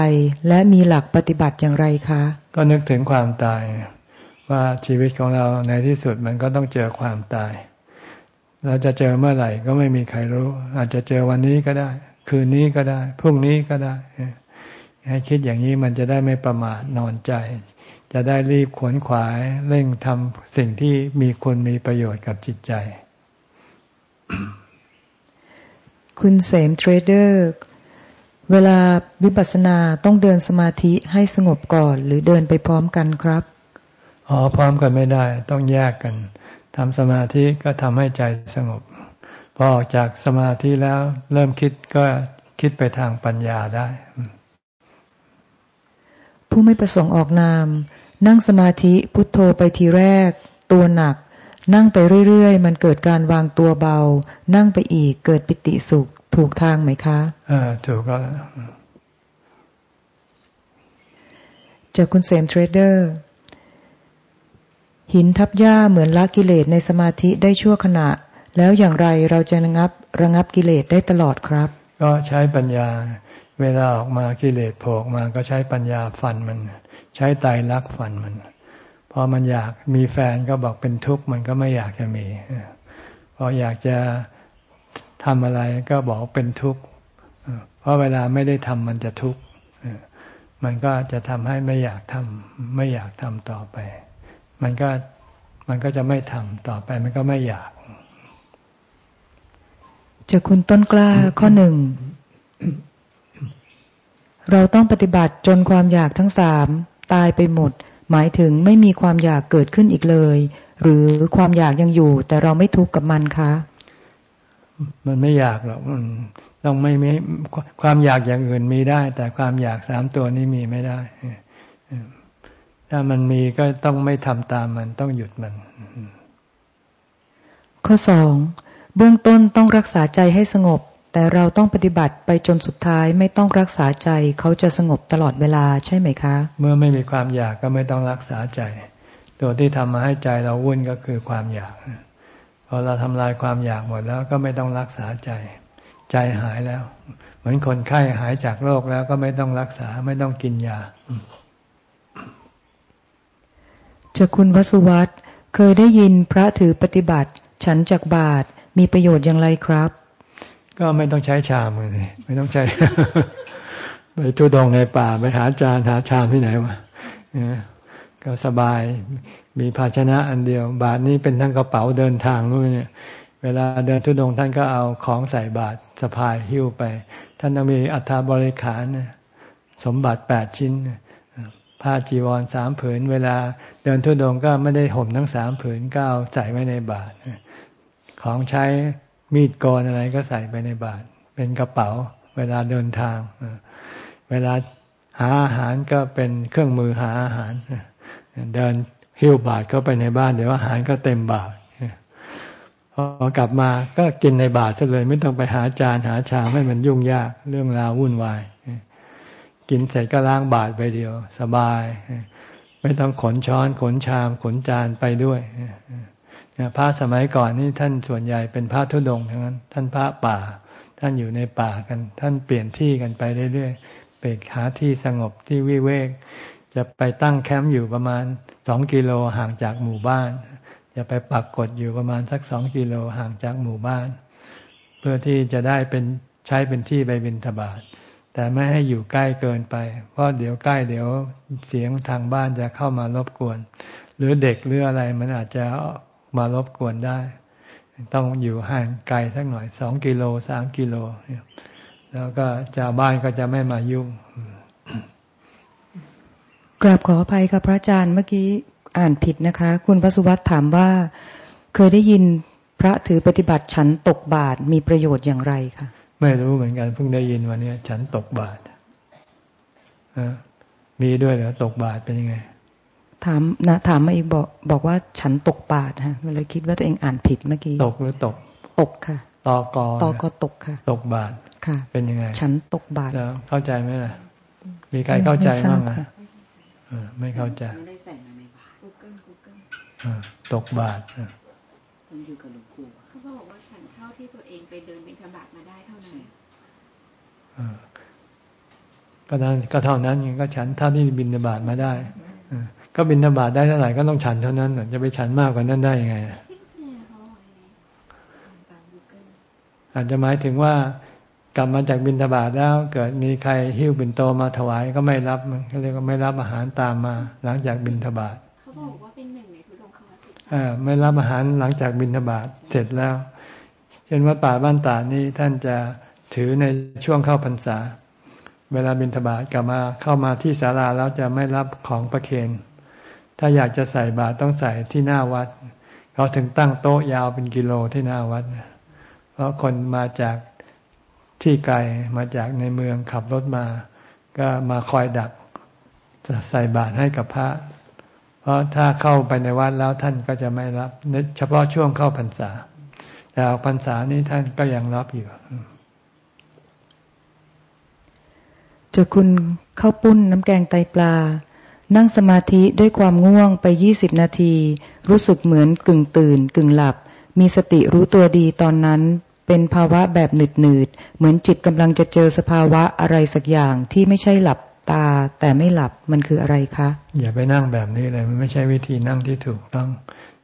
Speaker 2: และมีหลักปฏิบัติอย่างไรคะ
Speaker 1: ก็นึกถึงความตาย ว่าชีวิตของเราในที่สุดมันก็ต้องเจอความตาย เราจะเจอเมื่อไหร่ก็ไม่มีใครรู้ อาจจะเจอวันนี้ก็ได้ คืนนี้ก็ได้พรุ่งนี้ก็ได้ ให้คิดอย่างนี้มันจะได้ไม่ประมาทนอนใจ จะได้รีบขวนขวาย เร่งทำสิ่งที่มีคุณมีประโยชน์กับจิตใจ
Speaker 2: คุณเสมเทรดเดอร์ เวลาวิปัสสนาต้องเดินสมาธิให้สงบก่อน หรือเดินไปพร้อมกันครับ
Speaker 1: อ๋อ พร้อมกันไม่ได้ ต้องแยกกันทำสมาธิก็ทำให้ใจสงบ พอออกจากสมาธิแล้วเริ่มคิดก็คิดไปทางปัญญาได้
Speaker 2: ผู้ไม่ประสงค์ออกนาม นั่งสมาธิพุทโธไปทีแรก ตัวหนัก นั่งไปเรื่อยๆ มันเกิดการวางตัวเบา นั่งไปอีกเกิดปิติสุขถูกทางไหมคะ
Speaker 1: อ่าถูกแล้ว
Speaker 2: จากคุณเซมเทรดเดอร์ หินทับหญ้าเหมือนละกิเลสในสมาธิได้ชั่วขณะ แล้วอย่างไรเราจะระงับระงับกิเลสได้ตลอดครับ
Speaker 1: ก็ใช้ปัญญา เวลาออกมากิเลสโผล่มาก็ใช้ปัญญาฟันมัน ใช้ไตรักฟันมัน พอมันอยากมีแฟนก็บอกเป็นทุกข์มันก็ไม่อยากจะมีพออยากจะทำอะไรก็บอกเป็นทุกข์เพราะเวลาไม่ได้ทำมันจะทุกข์มันก็จะทำให้ไม่อยากทำไม่อยากทำต่อไป มันก็มันก็จะไม่ทำต่อไป มันก็ไม่อยาก
Speaker 2: จะคุณต้นกล้าข้อหนึ่ง เราต้องปฏิบัติจนความอยากทั้งสามตายไปหมด หมายถึงไม่มีความอยากเกิดขึ้นอีกเลย หรือความอยากยังอยู่ แต่เราไม่ทุกข์กับมันคะ
Speaker 1: มันไม่อยากหรอกมันต้องไม่ไม่ความอยากอย่างอื่นมีได้ แต่ความอยากสามตัวนี้มีไม่ได้ถ้ามันมีก็ต้องไม่ทำตามมันต้องหยุดมัน
Speaker 2: ข้อสองเบื้องต้นต้องรักษาใจให้สงบ แต่เราต้องปฏิบัติไปจนสุดท้ายไม่ต้องรักษาใจเขาจะสงบตลอดเวลาใช่ไหมคะ
Speaker 1: เมื่อไม่มีความอยากก็ไม่ต้องรักษาใจ ตัวที่ทำมาให้ใจเราวุ่นก็คือความอยากพอเราทำลายความอยากหมดแล้วก็ไม่ต้องรักษาใจ ใจหายแล้ว เหมือนคนไข้หายจากโรคแล้วก็ไม่ต้องรักษาไม่ต้องกินยา
Speaker 2: จะคุณวสุวัตเคยได้ยินพระถือปฏิบัติ ฉันจากบาทมีประโยชน์อย่างไรครับ
Speaker 1: ก็ไม่ต้องใช้ชามเลยไม่ต้องใช้ ไปทุดงในป่าไปหาจานหาชามที่ไหนวะก็สบายมีภาชนะอันเดียว บาทนี้เป็นทั้งกระเป๋าเดินทางนู่นเนี่ย เวลาเดินทุดงท่านก็เอาของใส่บาทสะพายหิ้วไป ท่านต้องมีอัฐบริขารสมบัติแปดชิ้นผ้าจีวรสามผืน เวลาเดินทุดงก็ไม่ได้ห่มทั้งสามผืนก็เอาใส่ไว้ในบาทของใช้ มีดกรอะไรก็ใส่ไปในบาตรเป็นกระเป๋า เวลาเดินทาง เวลาหาอาหารก็เป็นเครื่องมือหาอาหาร เดินหิ้วบาตรเข้าไปในบ้านเดี๋ยวอาหารก็เต็มบาตรพอกลับมาก็กินในบาตรซะเลย ไม่ต้องไปหาจานหาชามให้มันยุ่งยากเรื่องราววุ่นวาย กินเสร็จก็ล้างบาตรไปเดียว สบาย ไม่ต้องขนช้อนขนชามขนจานไปด้วย พระสมัยก่อนนี่ท่านส่วนใหญ่เป็นพระทุดงทั้งนั้น ท่านพระป่า ท่านอยู่ในป่ากัน ท่านเปลี่ยนที่กันไปเรื่อยๆไปหาที่สงบที่วิเวก จะไปตั้งแคมป์อยู่ประมาณสองกิโลห่างจากหมู่บ้านจะไปปักกดอยู่ประมาณสักสองกิโลห่างจากหมู่บ้าน เพื่อที่จะได้เป็นใช้เป็นที่ไปบินทบาทแต่ไม่ให้อยู่ใกล้เกินไป เพราะเดี๋ยวใกล้เดี๋ยวเสียงทางบ้านจะเข้ามารบกวน หรือเด็กหรืออะไรมันอาจจะ มารบกวนได้ ต้องอยู่ห่างไกลสักหน่อยสองกิโลสามกิโลแล้วก็ชาวบ้านก็จะไม่มายุ่ง
Speaker 2: กราบขออภัยครับพระอาจารย์เมื่อกี้อ่านผิดนะคะ คุณพระสุวัตถามว่า เคยได้ยินพระถือปฏิบัติฉันตกบาทมีประโยชน์อย่างไรคะ
Speaker 1: ไม่รู้เหมือนกันเพิ่งได้ยินวันนี้ฉันตกบาทมีด้วยเหรอตกบาทเป็นยังไง
Speaker 2: ถามนะถามมาอีกบอกบอกว่าฉันตกบาทฮะเลยคิดว่าตัวเองอ่านผิดเมื่อกี้
Speaker 1: ตกหรือตก
Speaker 2: ตกค่ะ
Speaker 1: ตอกอ
Speaker 2: ตอกอตกค่ะ
Speaker 1: ตกบาท
Speaker 2: ค่ะ
Speaker 1: เป็นยังไง
Speaker 2: ฉันตกบาท
Speaker 1: แล้วเข้าใจไหมล่ะ มีใครเข้าใจบ้างอะไม่เข้าใจไม่ได้ใส่ในบาทตกบาท
Speaker 3: ต้องอยู่กับหลวงปู่เขาบอกว่าฉันเท่าที่ตัวเองไปเดินบิณฑบาตมาได้เท่านั้น
Speaker 1: ก็นั้นก็เท่านั้นก็ฉันเท่าที่บินบาตมาได้ ก็บินธบาตได้เท่าไหร่ก็ต้องฉันเท่านั้นจะไปฉันมากกว่านั้นได้ยังไงอาจจะหมายถึงว่ากลับมาจากบินธบาตแล้ว เกิดมีใครหิ้วบินโตมาถวายก็ไม่รับมันเขาเรียกว่าไม่รับอาหารตามมา หลังจากบินธบาตเขาบอกว่าเป็นหนึ่งในทุดงควัสิเออไม่รับอาหารหลังจากบินธบาตเสร็จแล้ว เช่นว่าป่าบ้านตานี่ท่านจะถือในช่วงเข้าพรรษา เวลาบินธบาตกลับมาเข้ามาที่ศาลาแล้วจะไม่รับของประเคน ถ้าอยากจะใส่บาตรต้องใส่ที่หน้าวัด เขาถึงตั้งโต๊ะยาวเป็นกิโลที่หน้าวัด เพราะคนมาจากที่ไกลมาจากในเมืองขับรถมา ก็มาคอยดักใส่บาตรให้กับพระ เพราะถ้าเข้าไปในวัดแล้วท่านก็จะไม่รับ เฉพาะช่วงเข้าพรรษา แต่ออกพรรษานี้ท่านก็ยังรับอยู่
Speaker 2: จะคุณข้าวปุ้นน้ำแกงไตปลา นั่งสมาธิด้วยความง่วงไปยี่สิบนาที รู้สึกเหมือนกึ่งตื่น กึ่งหลับ มีสติรู้ตัวดีตอนนั้น เป็นภาวะแบบหนืดหนืดเหมือนจิตกำลังจะเจอสภาวะอะไรสักอย่างที่ไม่ใช่หลับตา แต่ไม่หลับมันคืออะไรคะ
Speaker 1: อย่าไปนั่งแบบนี้เลย มันไม่ใช่วิธีนั่งที่ถูกต้อง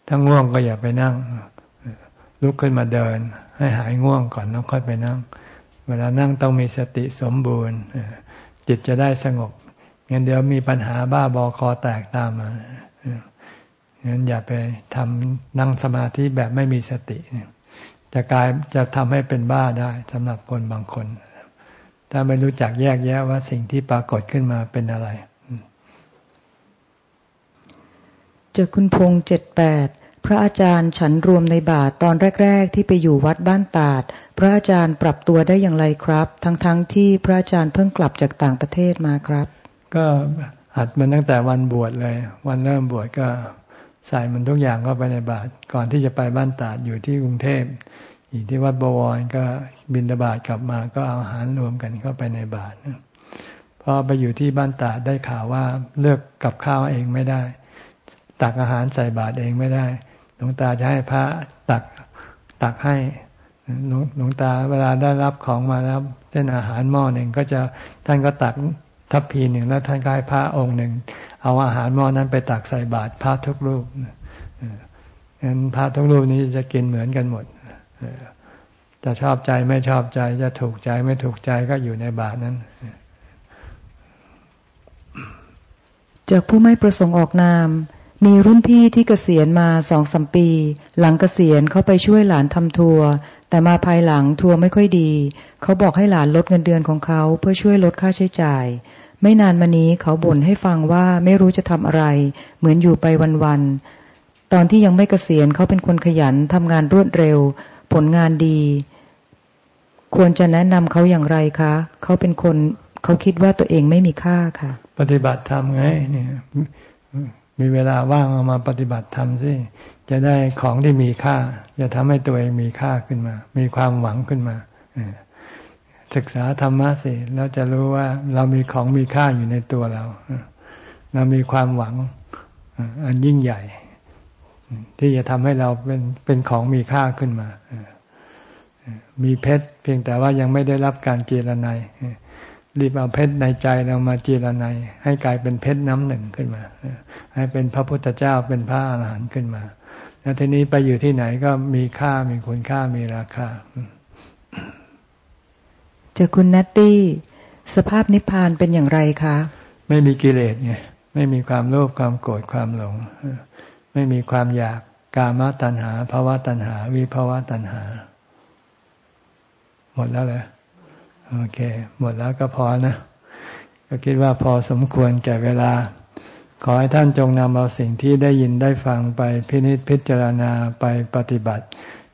Speaker 1: ถ้าง่วงก็อย่าไปนั่ง ลุกขึ้นมาเดิน ให้หายง่วงก่อนแล้วค่อยไปนั่ง เวลานั่งต้องมีสติสมบูรณ์จิตจะได้สงบ งั้นเดี๋ยวมีปัญหาบ้าบอคอแตกตามมางั้นอย่าไปทำนั่งสมาธิแบบไม่มีสติจะกลายจะทำให้เป็นบ้าได้สำหรับคนบางคน ถ้าไม่รู้จักแยกแยะว่าสิ่งที่ปรากฏขึ้นมาเป็นอะไร
Speaker 2: เจอคุณพงษ์เจ็ดแปดพระอาจารย์ฉันรวมในบาทตอนแรก ๆ ที่ไปอยู่วัดบ้านตาด พระอาจารย์ปรับตัวได้อย่างไรครับ ทั้งๆทที่พระอาจารย์เพิ่งกลับจากต่างประเทศมาครับ
Speaker 1: ก็หัดมันตั้งแต่วันบวชเลย วันเริ่มบวชก็ใส่มันทุกอย่างเข้าไปในบาทก่อนที่จะไปบ้านตาดอยู่ที่กรุงเทพอยู่ที่วัดบวรก็บินบาตกลับมาก็เอาอาหารรวมกันเข้าไปในบาทพอไปอยู่ที่บ้านตาดได้ข่าวว่าเลือกกับข้าวเองไม่ได้ ตักอาหารใส่บาตรเองไม่ได้หลวงตาจะให้พระตักตักให้หลวงตาเวลาได้รับของมาแล้วเช่นอาหารหม้อหนึ่งก็จะท่านก็ตัก ทัพพีหนึ่งแล้วท่านก็ให้พระองค์หนึ่ง เอาอาหารหม้อนั้นไปตักใส่บาตรพระทุกรูปงั้นพระทุกรูปนี้จะกินเหมือนกันหมดจะชอบใจไม่ชอบใจ จะถูกใจไม่ถูกใจก็อยู่ในบาทนั้น
Speaker 2: จากผู้ไม่ประสงค์ออกนาม มีรุ่นพี่ที่เกษียณมาสองสมปี หลังเกษียณเขาไปช่วยหลานทำทัวร์แต่มาภายหลังทัวร์ไม่ค่อยดี เขาบอกให้หลานลดเงินเดือนของเขาเพื่อช่วยลดค่าใช้จ่าย ไม่นานมานี้เขาบ่นให้ฟังว่าไม่รู้จะทำอะไร เหมือนอยู่ไปวันๆ ตอนที่ยังไม่เกษียณเขาเป็นคนขยันทำงานรวดเร็ว ผลงานดี ควรจะแนะนำเขาอย่างไรคะ เขาเป็นคนเขาคิดว่าตัวเองไม่มีค่าค่ะ
Speaker 1: ปฏิบัติธรรมไงเนี่ยมีเวลาว่างเอามาปฏิบัติธรรมสิจะได้ของที่มีค่า จะทำให้ตัวเองมีค่าขึ้นมา มีความหวังขึ้นมา ศึกษาธรรมะสิแล้วจะรู้ว่าเรามีของมีค่าอยู่ในตัวเรา เรามีความหวังอันยิ่งใหญ่ ที่จะทำให้เราเป็นเป็นของมีค่าขึ้นมา มีเพชรเพียงแต่ว่ายังไม่ได้รับการเจรไนรีบเอาเพชรในใจเรามาเจรไนให้กลายเป็นเพชรน้ำหนึ่งขึ้นมา ให้เป็นพระพุทธเจ้าเป็นพระอาหารหันต์ขึ้นมา แล้วทีนี้ไปอยู่ที่ไหนก็มีค่ามีคุณค่ามีราคา
Speaker 2: จะคุณนัตตี้ สภาพนิพพานเป็นอย่างไรคะ
Speaker 1: ไม่มีกิเลสไงไม่มีความโลภความโกรธความหลง ไม่มีความอยากกามตัณหาภาวะตัณหา วิภาวะตัณหา หมดแล้วเลยโอเค หมดแล้วก็พอนะก็คิดว่าพอสมควรแก่เวลา ขอให้ท่านจงนำเอาสิ่งที่ได้ยินได้ฟังไปพินิจพิจารณาไปปฏิบัติ